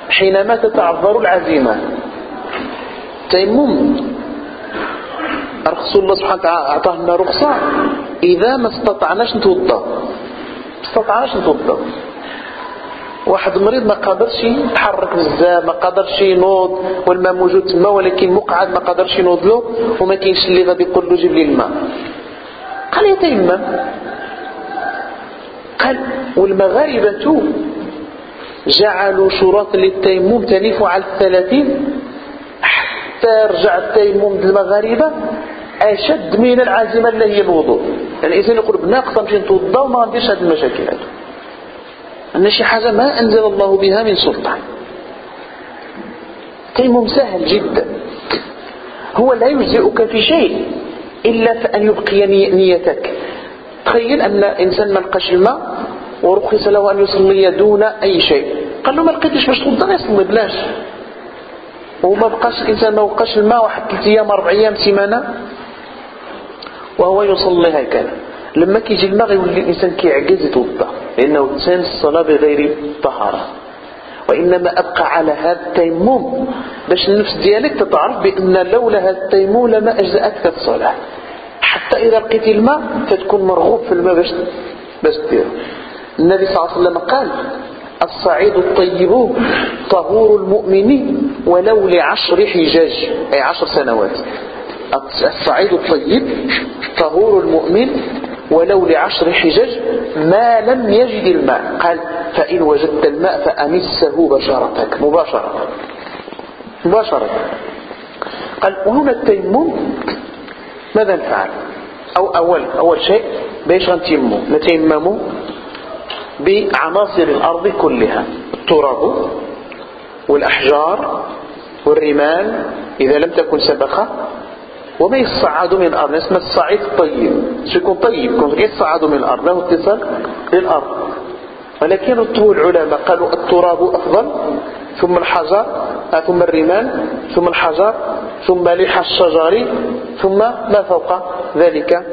حينما تتعذر العزيمة. تيمم. رخص الله سبحانه وتعالى أعطاه لنا رخصة. إذا ما استطعناش نتوضأ. ما استطعناش نتوضأ. واحد مريض ما قادرش يتحرك بزاف ما قادرش ينوض والماء موجود تما ولكن مقعد ما قادرش ينوض له وما كاينش اللي غادي يقول له جيب لي الماء. قال يتيمم قال والمغاربة جعلوا شروط للتيمم تنف على الثلاثين حتى رجع التيمم للمغاربة أشد من العازمة اللي هي الوضوء. يعني الإنسان يقول بناقصة نمشي نتوضأ وما عنديش هذه المشاكل هذه أن شي حاجة ما أنزل الله بها من سلطان. التيمم سهل جدا. هو لا يجزئك في شيء. إلا فأن يبقي نيتك. تخيل أن إنسان ما لقاش الماء ورخص له أن يصلي دون أي شيء. قال له ما لقيتش باش توضا يصلي بلاش. وما بقاش الإنسان ما بقاش الماء واحد ثلاث أيام أربع أيام سيمانة. وهو يصلي هكذا. لما كيجي الماء يولي الإنسان كيعجز يتوضأ. لأنه تنسى الصلاة بغير طهارة. وإنما أبقى على هذا التيمم. باش النفس ديالك تتعرف بأن لولا هذا التيمم لما أجزأتك الصلاة. حتى إذا لقيت الماء فتكون مرغوب في الماء باش باش دير النبي صلى الله عليه وسلم قال الصعيد الطيب طهور المؤمن ولو لعشر حجاج أي عشر سنوات. الصعيد الطيب طهور المؤمن ولو لعشر حجج ما لم يجد الماء. قال فإن وجدت الماء فأمسه بشرتك مباشرة مباشرة. قال وهنا التيمم ماذا نفعل؟ أو أول, أول شيء بيش غنتيمم نتيمم بعناصر الأرض كلها. التراب والأحجار والرمال إذا لم تكن سبخة وما يصعد من الأرض اسمه الصعيد الطيب. يكون طيب؟ يكون يصعد من الأرض له اتصال؟ بالأرض ولكن ردوا العلماء قالوا التراب أفضل ثم الحجر ثم الرمال ثم الحجر ثم لحى الشجر ثم ما فوق ذلك؟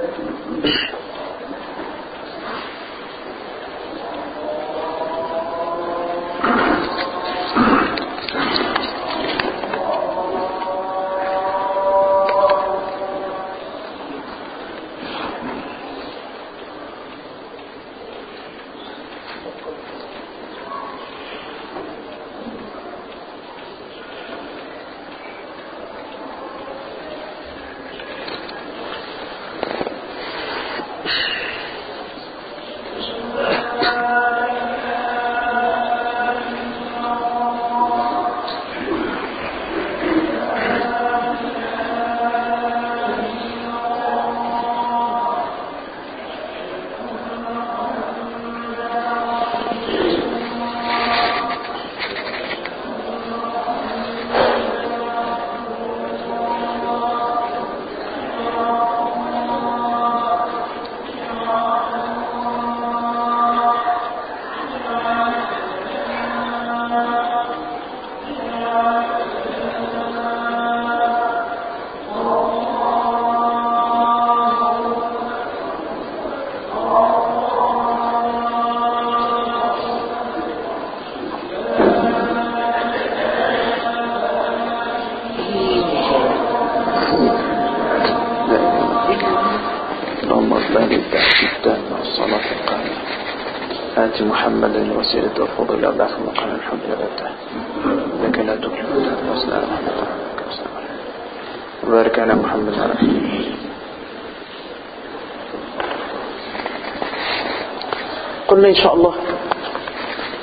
إن شاء الله.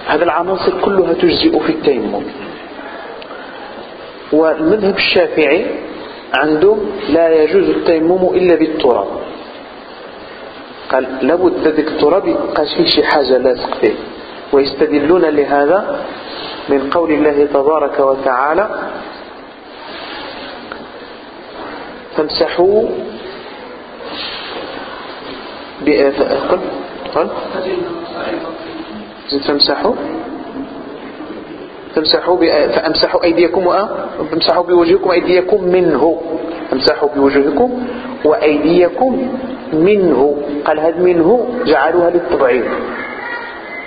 هذه العناصر كلها تجزئ في التيمم. والمذهب الشافعي عنده لا يجوز التيمم إلا بالتراب. قال لابد ذلك التراب يبقى فيه شي حاجة لاصق فيه ويستدلون لهذا من قول الله تبارك وتعالى فامسحوا قل زد فامسحوا فامسحوا فأمسحوا أيديكم وامسحوا بوجهكم أيديكم منه. امسحوا بوجهكم وأيديكم منه. قال هذا منه جعلوها للتبعيض.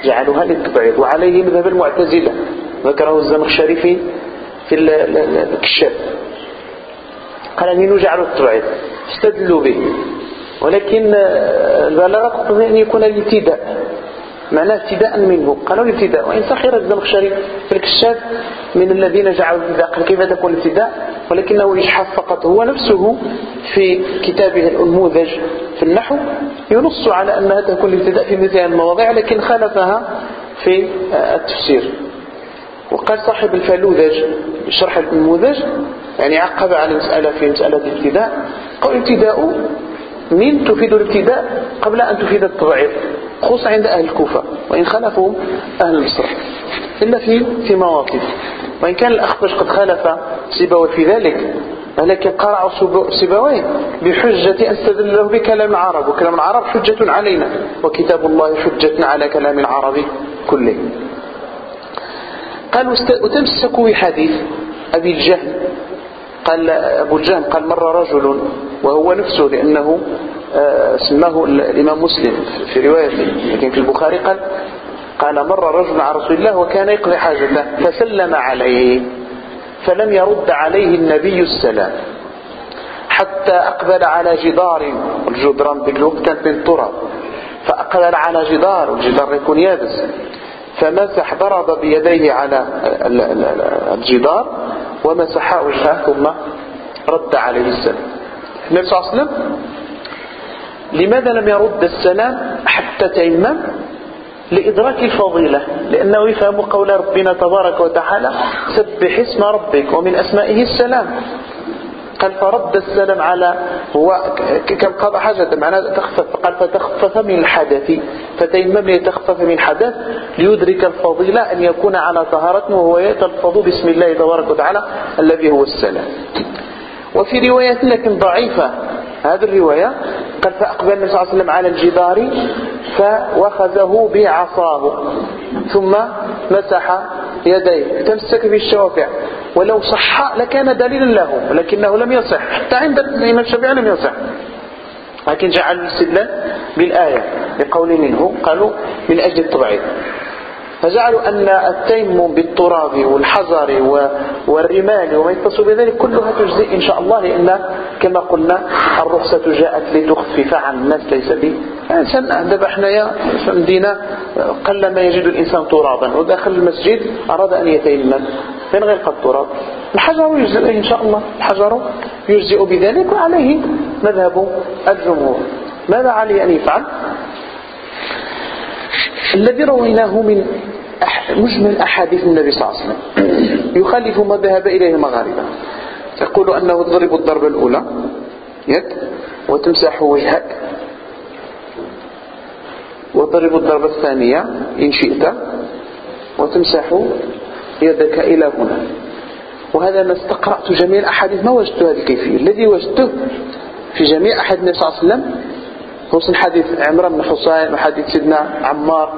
جعلوها للتبعيض. وعليه مذهب المعتزلة. ذكره الزمخشري في في الكشاف. قال منه جعلوا التبعيض استدلوا به. ولكن البلاغة تقتضي أن يكون الابتداء. معناه ابتداء منه. قالوا الابتداء. وإن سخر الزمخشري في الكشاف من الذين جعلوا الابتداء قال كيف تكون الابتداء؟ ولكنه يشحف فقط. هو نفسه في كتابه الأنموذج في النحو ينص على أنها تكون الابتداء في مثل المواضيع لكن خالفها في التفسير. وقال صاحب الفالوذج شرح النموذج يعني عقب على المسألة في مسألة الابتداء قال الابتداء من تفيد الابتداء قبل أن تفيد التضعيف خصوصا عند أهل الكوفة وإن خلفهم أهل مصر. إلا في في مواقف. وإن كان الأخفش قد خالف سيبوي في ذلك ولكن قرأ سيبويه بحجة أن استدل له بكلام العرب وكلام العرب حجة علينا وكتاب الله حجة على كلام العرب كله. قال وتمسكوا بحديث أبي الجهل. قال أبو الجهل قال مر رجل وهو نفسه لأنه آه، سماه الإمام مسلم في روايته لكن في البخاري قال قال مر رجل على رسول الله وكان يقضي حاجته فسلم عليه فلم يرد عليه النبي السلام حتى أقبل على جدار الجدران ذيك الوقت كانت من تراب فأقبل على جدار والجدار يكون يابس فمسح ضرب بيديه على الجدار ومسح وجهه ثم رد عليه السلام. النبي صلى الله عليه وسلم لماذا لم يرد السلام حتى تيمم؟ لإدراك الفضيلة لأنه يفهم قول ربنا تبارك وتعالى سبح اسم ربك ومن أسمائه السلام. قال فرد السلام على هو كم قضى حاجة معناه تخفف قال فتخفف من الحدث فتيمم ليتخفف من الحدث ليدرك الفضيلة أن يكون على طهارة وهو يتلفظ باسم الله تبارك وتعالى الذي هو السلام. وفي رواية لكن ضعيفة. هذه الرواية قال فأقبل النبي صلى الله عليه وسلم على الجدار فوخذه بعصاه ثم مسح يديه. تمسك بالشوافع. ولو صح لكان دليلا له ولكنه لم يصح. حتى عند الإمام الشافعي لم يصح. لكن جعل الاستدلال بالآية بقول منه قالوا من أجل التبعيد فجعلوا أن التيمم بالتراب والحجر والرمال وما يتصل بذلك كلها تجزئ إن شاء الله لأن كما قلنا الرخصة جاءت لتخفف عن الناس ليس به الإنسان دابا حنايا في المدينة قل ما يجد الإنسان ترابا وداخل المسجد أراد أن يتيمم. من غير قد تراب. الحجر يجزئ إن شاء الله. الحجر يجزئ بذلك وعليه مذهب الجمهور. ماذا عليه أن يفعل؟ الذي رويناه من مجمل أحاديث النبي صلى الله عليه وسلم. يخالف ما ذهب إليه المغاربة يقول أنه تضرب الضربة الأولى يد وتمسح وجهك. وضرب الضربة الثانية إن شئت وتمسح يدك إلى هنا. وهذا ما استقرأت جميع الأحاديث. ما وجدت هذه الكيفية. الذي وجدته في جميع أحاديث النبي صلى الله عليه وسلم خصوصا حديث عمران بن حسين وحديث سيدنا عمار.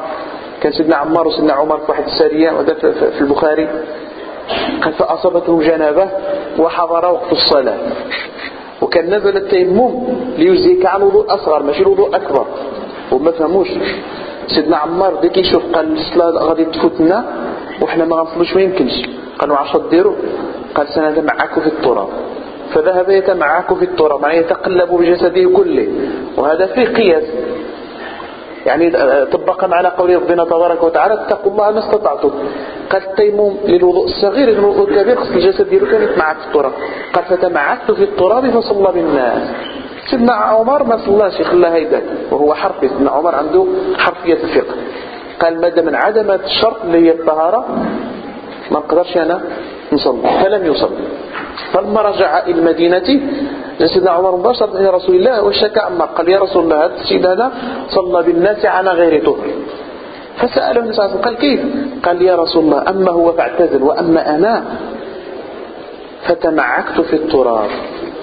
كان سيدنا عمار وسيدنا عمر في واحد السارية وده في البخاري. قال فأصابتهم جنابة وحضر وقت الصلاة. وكان نزل التيمم ليجزيك عن وضوء أصغر ماشي الوضوء أكبر. وما فهموش. سيدنا عمار ديك يشوف قال الصلاة غادي تفوتنا وحنا ما غنصلوش ما يمكنش. قالوا عشان ديروا قال سنة معكم في التراب. فذهب يتمعك في التراب يعني يتقلب بجسده كله. وهذا فيه قياس. يعني طبقا على قول ربنا تبارك وتعالى اتقوا الله ما استطعتم. قال التيمم للوضوء الصغير للوضوء الكبير خص الجسد ديالو كان يتمعك في التراب قال فتمعكت في التراب فصلى بالناس. سيدنا عمر ما صلاش خلاها هيداك وهو حرفي سيدنا عمر عنده حرفية الفقه. قال ما دام انعدمت الشرط اللي هي الطهارة ما نقدرش أنا نصلي. فلم يصلي. فلما رجع إلى المدينة سيدنا عمر مباشرة إلى رسول الله وشكى عمر قال يا رسول الله هذا السيد هذا صلى بالناس على غير طهر فسأله النبي صلى الله عليه وسلم قال كيف؟ قال يا رسول الله أما هو فاعتزل وأما أنا فتمعكت في التراب.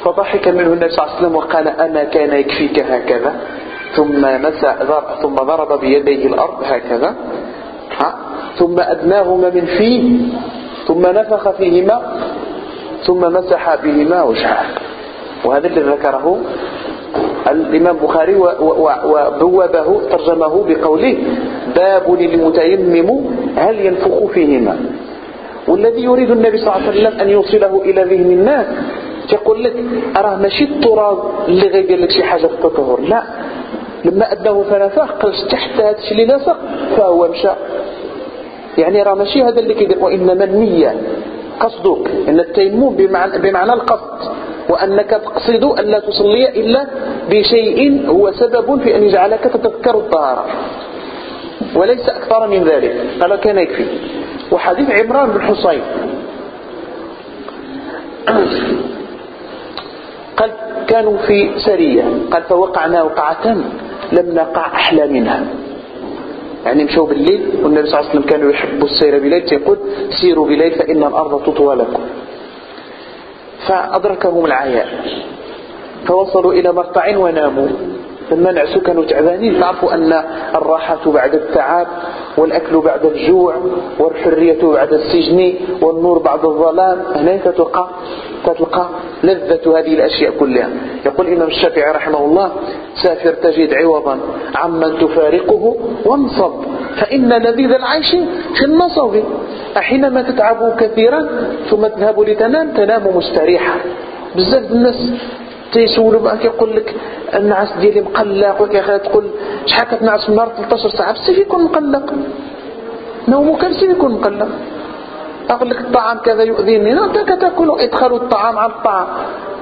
فضحك منه النبي صلى الله عليه وسلم وقال أما كان يكفيك هكذا ثم مسى ثم ضرب بيديه الأرض هكذا ثم أدناهما من فيه ثم نفخ فيهما ثم مسح بهما وجهه. وهذا الذي ذكره الإمام البخاري وبوابه ترجمه بقوله باب للمتيمم هل ينفخ فيهما. والذي يريد النبي صلى الله عليه وسلم أن يوصله إلى ذهن الناس يقول لك أراه ماشي التراب اللي غير لك شي حاجة في التطهر لا. لما أداه فنفخ قال تحت هذا الشيء اللي لصق فهو مشى. يعني راه ماشي هذا اللي كيدير. وإنما النية. قصدك أن التيمم بمعنى, القصد وأنك تقصد أن لا تصلي إلا بشيء هو سبب في أن يجعلك تتذكر الطهارة. وليس أكثر من ذلك. قال كان يكفي. وحديث عمران بن حصين. قال كانوا في سرية. قال فوقعنا وقعة لم نقع أحلى منها. يعني مشوا بالليل والنبي صلى الله عليه وسلم كانوا يحبوا السير بالليل يقول سيروا بالليل فإن الأرض تطوى لكم. فأدركهم العياء. فوصلوا إلى مرتع وناموا. لما نعسوا كانوا تعبانين تعرفوا أن الراحة بعد التعب والأكل بعد الجوع والحرية بعد السجن والنور بعد الظلام هنا تتلقى تتلقى لذة هذه الأشياء كلها. يقول الإمام الشافعي رحمه الله سافر تجد عوضا عمن تفارقه وانصب فإن لذيذ العيش في النصب أحينما تتعب كثيرا ثم تذهب لتنام تنام مستريحا. بزاف الناس تيسولوا بقى كيقول لك النعاس ديالي مقلق وكي تقول شحال كتنعس في النهار 13 ساعة بس يكون مقلق. نومك بس يكون مقلق. أقول لك الطعام كذا يؤذيني أنت كتاكل إدخال الطعام على الطعام.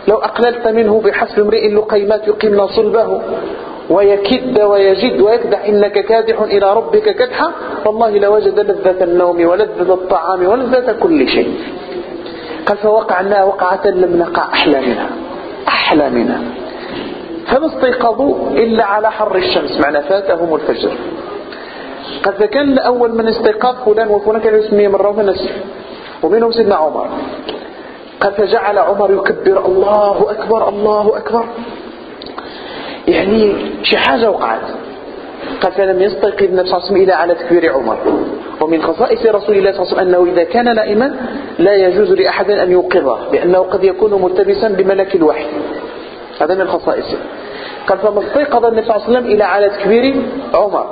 لو أقللت منه بحسب امرئ لقيمات يقيمن صلبه. ويكد ويجد ويكدح إنك كادح إلى ربك كدحا. والله لوجد لذة النوم ولذة الطعام ولذة كل شيء. قال فوقعنا وقعة لم نقع أحلى منها أحلى منها. فما استيقظوا إلا على حر الشمس معنى فاتهم الفجر. قد كان أول من استيقظ فلان وفلان كان يسميه مرة ونسي ومنهم سيدنا عمر. قال فجعل عمر يكبر الله أكبر الله أكبر. يعني شي حاجة وقعت. قال فلم يستيقظ النبي صلى الله عليه وسلم إلا على تكبير عمر. ومن خصائص رسول الله صلى الله عليه وسلم أنه إذا كان نائما لا يجوز لأحد أن يوقظه لأنه قد يكون ملتبسا بملك الوحي. هذا من خصائصه. قال فما استيقظ النبي صلى الله عليه وسلم إلى على تكبير عمر.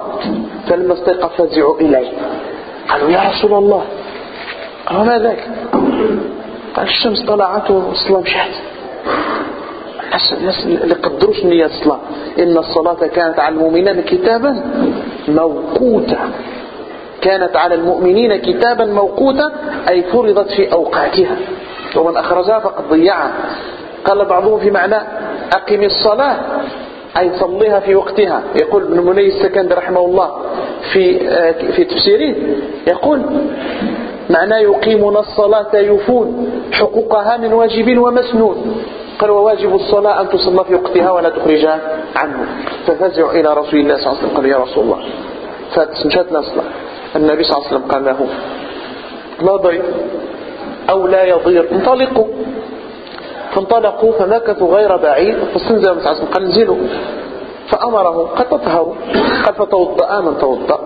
فلما استيقظ فزعوا إليه. قالوا يا رسول الله قال ما ذاك قال الشمس طلعت والصلاة مشات الناس الناس اللي قدروش نية الصلاة إن الصلاة كانت على المؤمنين كتابا موقوتا. كانت على المؤمنين كتابا موقوتا أي فرضت في أوقاتها. ومن أخرجها فقد ضيعها. قال بعضهم في معنى أقم الصلاة أي صليها في وقتها. يقول ابن مني السكند رحمه الله في في تفسيره يقول معنى يقيمون الصلاة يفون حقوقها من واجب ومسنون. قال وواجب الصلاة أن تصلى في وقتها ولا تخرجها عنه. ففزعوا إلى رسول الله صلى الله عليه وسلم. قال يا رسول الله. فمشتنا الصلاة النبي صلى الله عليه وسلم قال له لا ضير أو لا يضير. انطلقوا. فانطلقوا فمكثوا غير بعيد. فاستنزل صلى الله عليه وسلم. قال انزلوا. فأمره. قد تطهروا قال فتوضأ. من توضأ.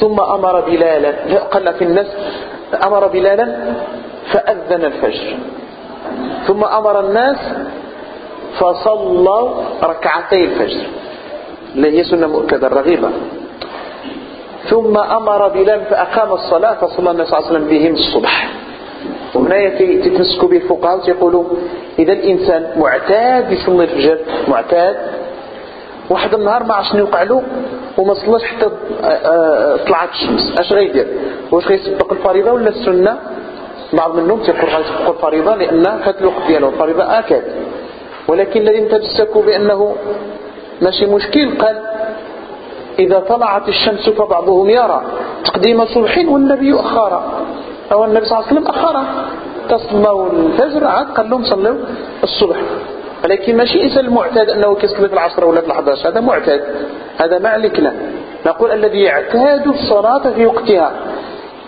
ثم أمر بلالا. قال في الناس أمر بلالا فأذن الفجر. ثم أمر الناس فصلوا ركعتي الفجر هي سنة مؤكدة رغيبة ثم أمر بلال فأقام الصلاة فصلى صلى الله عليه وسلم بهم الصبح. وهنا تتمسكوا به الفقهاء ويقولوا إذا الإنسان معتاد يصلي الفجر معتاد. واحد النهار ما عرفش يوقع له وما صلاش حتى آه، آه، طلعت الشمس. اش غيدير؟ واش غيسبق الفريضة ولا السنة؟ بعض منهم تيقول غيسبق الفريضه لأن فات الوقت ديالو الفريضه اكد ولكن الذين تمسكوا بأنه ماشي مشكل. قال إذا طلعت الشمس فبعضهم يرى. تقديم صبح والنبي أخرى أو النبي صلى الله عليه وسلم أخرى تصلوا الفجر. عاد قال لهم صلوا الصبح. ولكن ماشي إنسان المعتاد أنه كيصلي في العصر ولا في الحداش هذا معتاد. هذا ما عليك له نقول الذي يعتاد الصلاة في وقتها.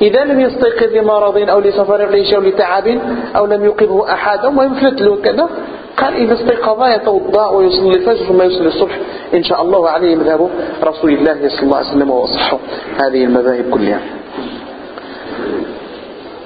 إذا لم يستيقظ لمرض أو لسفر ليش أو لتعب أو لم يقظه أحد أو ما يفلت له كذا قال إذا استيقظ يتوضأ ويصلي الفجر ثم يصلي الصبح. إن شاء الله عليه مذهب رسول الله صلى الله عليه وسلم وصحه. هذه المذاهب كلها.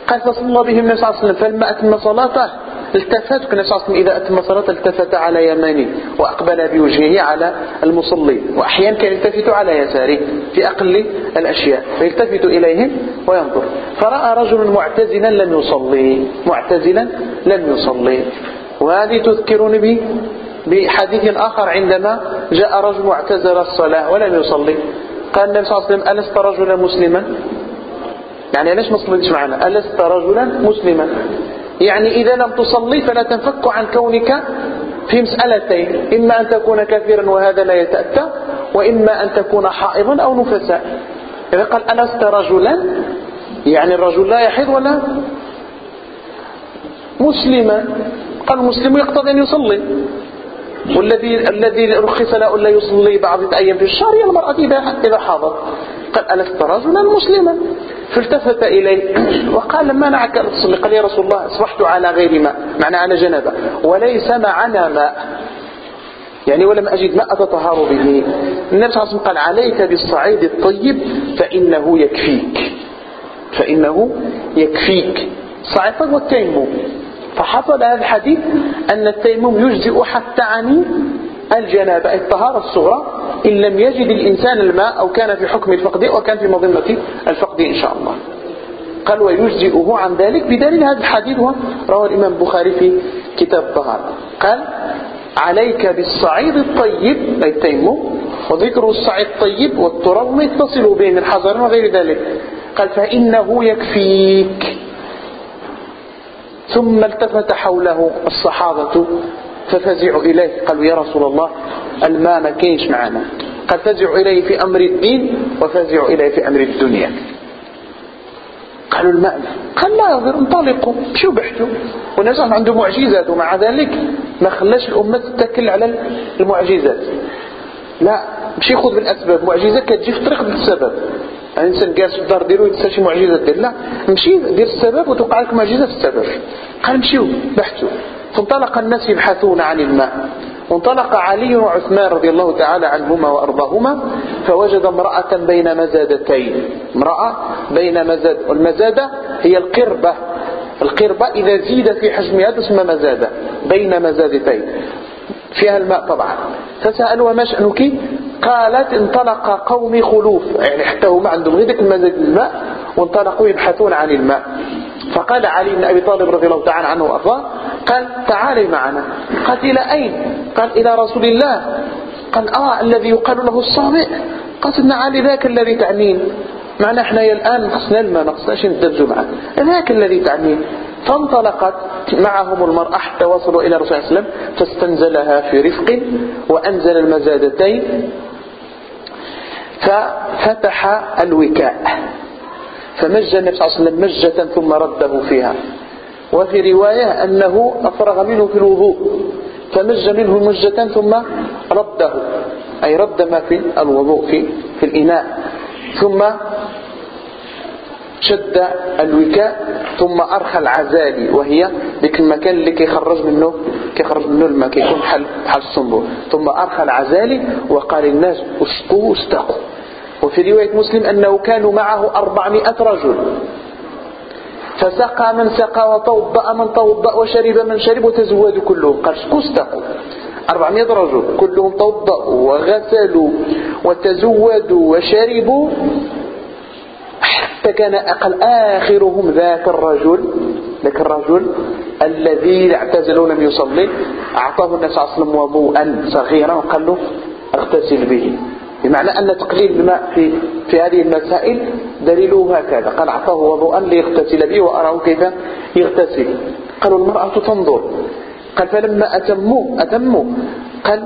قال فصلى بهم النبي صلى الله عليه وسلم فلما أتم صلاته. التفت كان صلى إذا أتم صلاته التفت على يمانه وأقبل بوجهه على المصلي وأحيانا كان يلتفت على يساره في أقل الأشياء فيلتفت إليهم وينظر. فرأى رجل معتزلا لم يصلي معتزلا لم يصلي. وهذه تذكرني به بحديث آخر عندما جاء رجل واعتزل الصلاة ولم يصلي. قال النبي صلى الله عليه وسلم ألست رجلا مسلما؟ يعني ليش ما صليتش معنا؟ ألست رجلا مسلما؟ يعني إذا لم تصلي فلا تنفك عن كونك في مسألتين إما أن تكون كثيرا وهذا لا يتأتى وإما أن تكون حائضا أو نفساء إذا قال ألست رجلا؟ يعني الرجل لا يحيض ولا مسلما. قال المسلم يقتضي أن يصلي. والذي الذي رخص له ألا يصلي بعض الأيام في الشهر هي المرأة إذا حاضت قال ألست رجلا مسلما؟ فالتفت إليه. وقال ما معك أن تصلي قال يا رسول الله أصبحت على غير ماء. معنى على جنابة. وليس معنا ماء. يعني ولم أجد ماء أتطهر به. النبي صلى الله عليه وسلم قال عليك بالصعيد الطيب فإنه يكفيك. فإنه يكفيك. صعيد والتيمم فحصل هذا الحديث أن التيمم يجزئ حتى عن الجنابة الطهارة الصغرى إن لم يجد الإنسان الماء أو كان في حكم الفقد وكان في مظنة الفقد إن شاء الله. قال ويجزئه عن ذلك. بدليل هذا الحديث رواه الإمام البخاري في كتاب الطهارة. قال عليك بالصعيد الطيب. أي التيمم. وذكر الصعيد الطيب والتراب ما يتصل به من حجر وغير ذلك. قال فإنه يكفيك. ثم التفت حوله الصحابة ففزعوا إليه قالوا يا رسول الله الماء ما كاينش معنا؟ قال فزعوا إليه في أمر الدين وفزعوا إليه في أمر الدنيا. قالوا الماء قال لا انطلقوا مشوا بحثوا؟ والناس عنده معجزات ومع ذلك ما خلاش الأمة تتكل على المعجزات. لا مشي يخذ بالأسباب معجزة كتجي في طريق بالسبب. الإنسان جالس في الدار ديالو يتسى شي معجزة دير لا مشي دير السبب وتوقع لك معجزة في السبب. قال مشيو بحثوا فانطلق الناس يبحثون عن الماء. وانطلق علي وعثمان رضي الله تعالى عنهما وأرضاهما فوجد امرأة بين مزادتين. امرأة بين مزاد والمزادة هي القربة. القربة إذا زيد في حجمها تسمى مزادة بين مزادتين. فيها الماء طبعا. فسألوا ما شأنك؟ قالت انطلق قومي خلوف. يعني حتى هم عندهم غير ذاك المزاج الماء وانطلقوا يبحثون عن الماء. فقال علي بن أبي طالب رضي الله تعالى عنه وأرضاه قال تعالي معنا. قالت إلى أين؟ قال إلى رسول الله. قال آه الذي يقال له الصابئ. قالت نعم ذاك الذي تعنين. معنا إحنا الآن نقصنا الماء نقصناش ندبزوا معه ذاك الذي تعنين. فانطلقت معهم المرأة حتى وصلوا إلى رسول الله صلى الله عليه وسلم فاستنزلها في رفق وأنزل المزادتين. ففتح الوكاء. فمج النبي صلى الله عليه وسلم مجة ثم رده فيها. وفي رواية أنه أفرغ منه في الوضوء. فمج منه مجة ثم رده. أي رد ما في الوضوء في, في الإناء. ثم شد الوكاء ثم أرخى العزالي وهي ذيك المكان اللي كيخرج منه كيخرج منه الماء كيكون بحال بحال الصنبور ثم أرخى العزالي وقال الناس اشقوا استقوا وفي رواية مسلم أنه كانوا معه أربعمائة رجل. فسقى من سقى وتوضأ من توضأ وشرب من شرب وتزودوا كلهم. قال اشقوا استقوا أربعمائة رجل. كلهم توضأوا وغسلوا وتزودوا وشربوا. حتى كان أقل. آخرهم ذاك الرجل ذاك الرجل الذي اعتزل ولم يصلي أعطاه النبي صلى الله عليه وسلم وضوءا صغيرا وقال له اغتسل به. بمعنى أن تقليل الماء في في هذه المسائل دليله هكذا. قال أعطاه وضوءا ليغتسل به وأراه كيف يغتسل. قالوا المرأة تنظر. قال فلما أتموا أتموا قال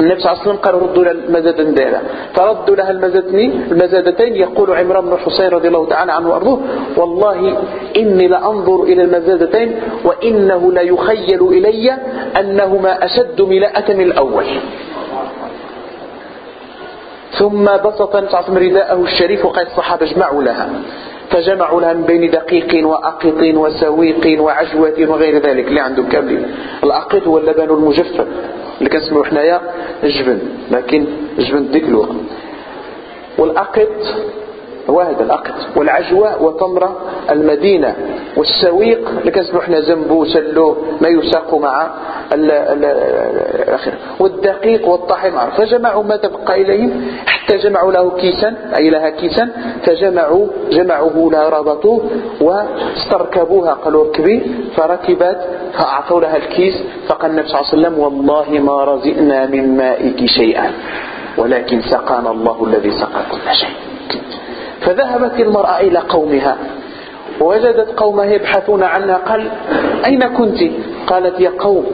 النبي صلى الله عليه وسلم قال ردوا لها المزاد ديرا فردوا لها المزادتين. يقول عمران بن حسين رضي الله تعالى عنه وارضاه والله إني لأنظر إلى المزادتين وإنه لا يخيل إلي أنهما أشد ملاءة من الأول. ثم بسط النبي رداءه الشريف وقال الصحابة اجمعوا لها. فجمعوا لها من بين دقيق وأقط وسويق وعجوة وغير ذلك اللي عندهم كاملين. الأقط هو اللبن المجفف اللي كنسميو حنايا الجبن لكن الجبن ديك الوقت. والأقط هو هذا الأقط والعجوة وتمرة المدينة والسويق اللي كنسميو حنا زنبو سلو ما يساق مع الأخير. والدقيق والطحين فجمعوا ما تبقى إليهم حتى جمعوا له كيسا أي لها كيسا فجمعوا جمعوه لها ربطوه واستركبوها. قالوا اركبي فركبت فأعطوا لها الكيس. فقال النبي صلى الله عليه وسلم والله ما رزئنا من مائك شيئا ولكن سقانا الله الذي سقى كل شيء. فذهبت المرأة إلى قومها ووجدت قومها يبحثون عنها قال أين كنت؟ قالت يا قوم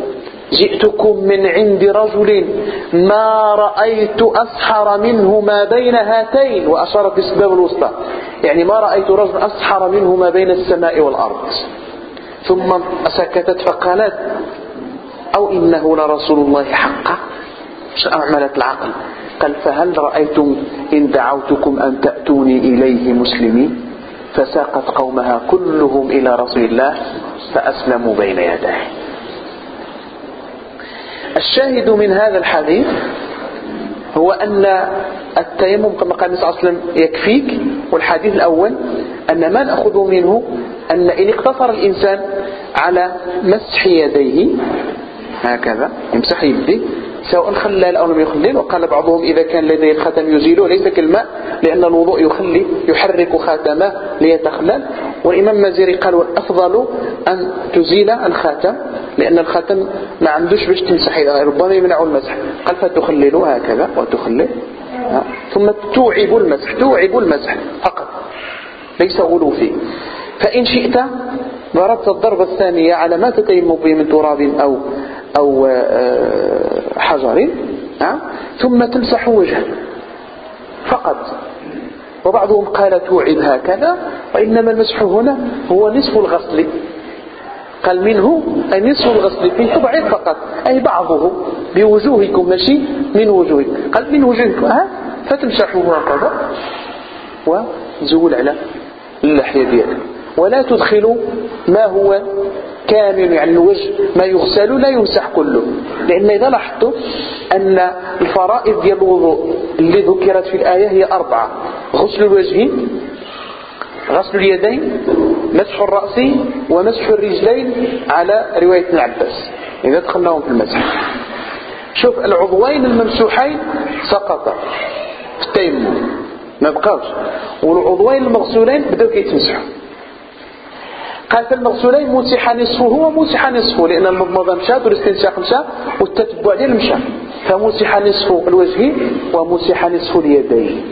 جئتكم من عند رجل ما رأيت أسحر منه ما بين هاتين. وأشارت بالسباب الوسطى يعني ما رأيت رجل أسحر منه ما بين السماء والأرض. ثم سكتت فقالت أو إنه لرسول الله حقا؟ عملة العقل؟ قال فهل رأيتم إن دعوتكم أن تأتوني إليه مسلمين؟ فساقت قومها كلهم إلى رسول الله فأسلموا بين يديه. الشاهد من هذا الحديث هو أن التيمم كما قال النبي صلى الله عليه وسلم يكفيك والحديث الأول أن ما نأخذ منه أن إن اقتصر الإنسان على مسح يديه هكذا يمسح يديه سواء خلل أو لم يخلل وقال بعضهم إذا كان لديه الختم يزيله ليس كالماء لأن الوضوء يخلي يحرك خاتمه ليتخلل. والإمام مازيري قال والأفضل أن تزيل الخاتم لأن الخاتم ما عندوش باش تمسح ربما يمنع المسح. قال فتخلله هكذا وتخلل. ثم توعب المسح توعب المسح فقط ليس غلو فيه. فإن شئت ضربت الضربة الثانية على ما تتيم به من تراب أو أو آه، حجر ثم تمسح وجهه. فقط. وبعضهم قال توعب هكذا وإنما المسح هنا هو نصف الغسل. قال منه أي نصف الغسل فيه تبعد فقط. أي بعضه بوجوهكم ماشي؟ من وجوهكم قال من وجوهكم ها؟ فتمسحوه هكذا. وزول على اللحية ديالك. ولا تدخلوا ما هو كامل يعني الوجه ما يغسل لا يمسح كله. لأن إذا لاحظتوا أن الفرائض ديال الوضوء اللي ذكرت في الآية هي أربعة. غسل الوجه غسل اليدين مسح الرأس ومسح الرجلين على رواية ابن عباس. إذا دخلناهم في المسح. شوف العضوين الممسوحين سقطا في التيمم ما بقاوش. والعضوين المغسولين بدأوا كيتمسحوا. قال فالمغسولين مسح نصفه ومسح نصفه لأن المضمضة مشات والاستنشاق مشى والتتبع ديال مشى فمسح نصف الوجه ومسح نصف اليدين.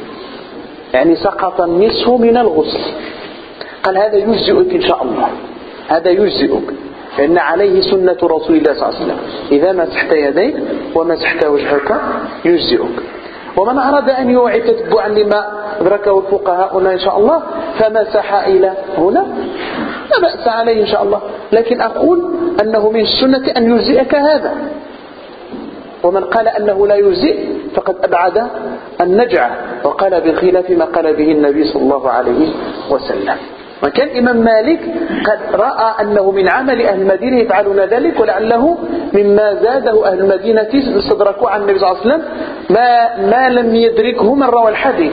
يعني سقط النصف من الغسل. قال هذا يجزئك إن شاء الله. هذا يجزئك. فإن عليه سنة رسول الله صلى الله عليه وسلم. إذا مسحت يديك ومسحت وجهك يجزئك. ومن أراد أن يوعي تتبعا لما أدركه الفقهاء هنا إن شاء الله فمسح إلى هنا. لا بأس عليه إن شاء الله. لكن أقول أنه من السنة أن يجزئك هذا. ومن قال أنه لا يجزئ فقد أبعد النجعة وقال بخلاف ما قال به النبي صلى الله عليه وسلم. وكان الإمام مالك قد رأى أنه من عمل أهل المدينة يفعلون ذلك ولعله مما زاده أهل المدينة استدركوا عن النبي صلى الله عليه وسلم ما, ما لم يدركه من روى الحديث.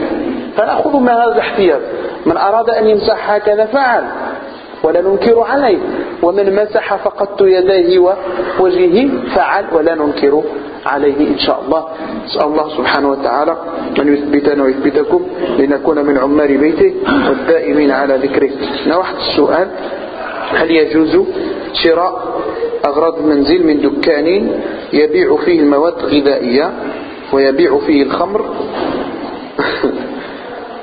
فنأخذ من هذا الاحتياط. من أراد أن يمسح هكذا فعل. ولا ننكر عليه. ومن مسح فقدت يديه ووجهه فعل ولا ننكر عليه إن شاء الله. نسأل الله سبحانه وتعالى أن يثبتنا ويثبتكم لنكون من عمار بيته والدائمين على ذكره. واحد السؤال. هل يجوز شراء أغراض المنزل من دكان يبيع فيه المواد الغذائية ويبيع فيه الخمر؟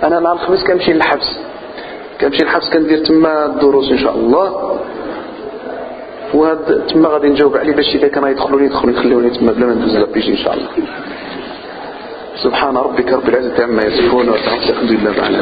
أنا نهار الخميس كنمشي للحبس. كنمشي للحبس كندير تما الدروس إن شاء الله. وهاد تما غادي نجاوب عليه باش إذا كان يدخلوني يدخلوا يخلوني تما بلا ما ندوز لابيجي إن شاء الله. سبحان ربك رب العزة عما يصفون الحمد لله على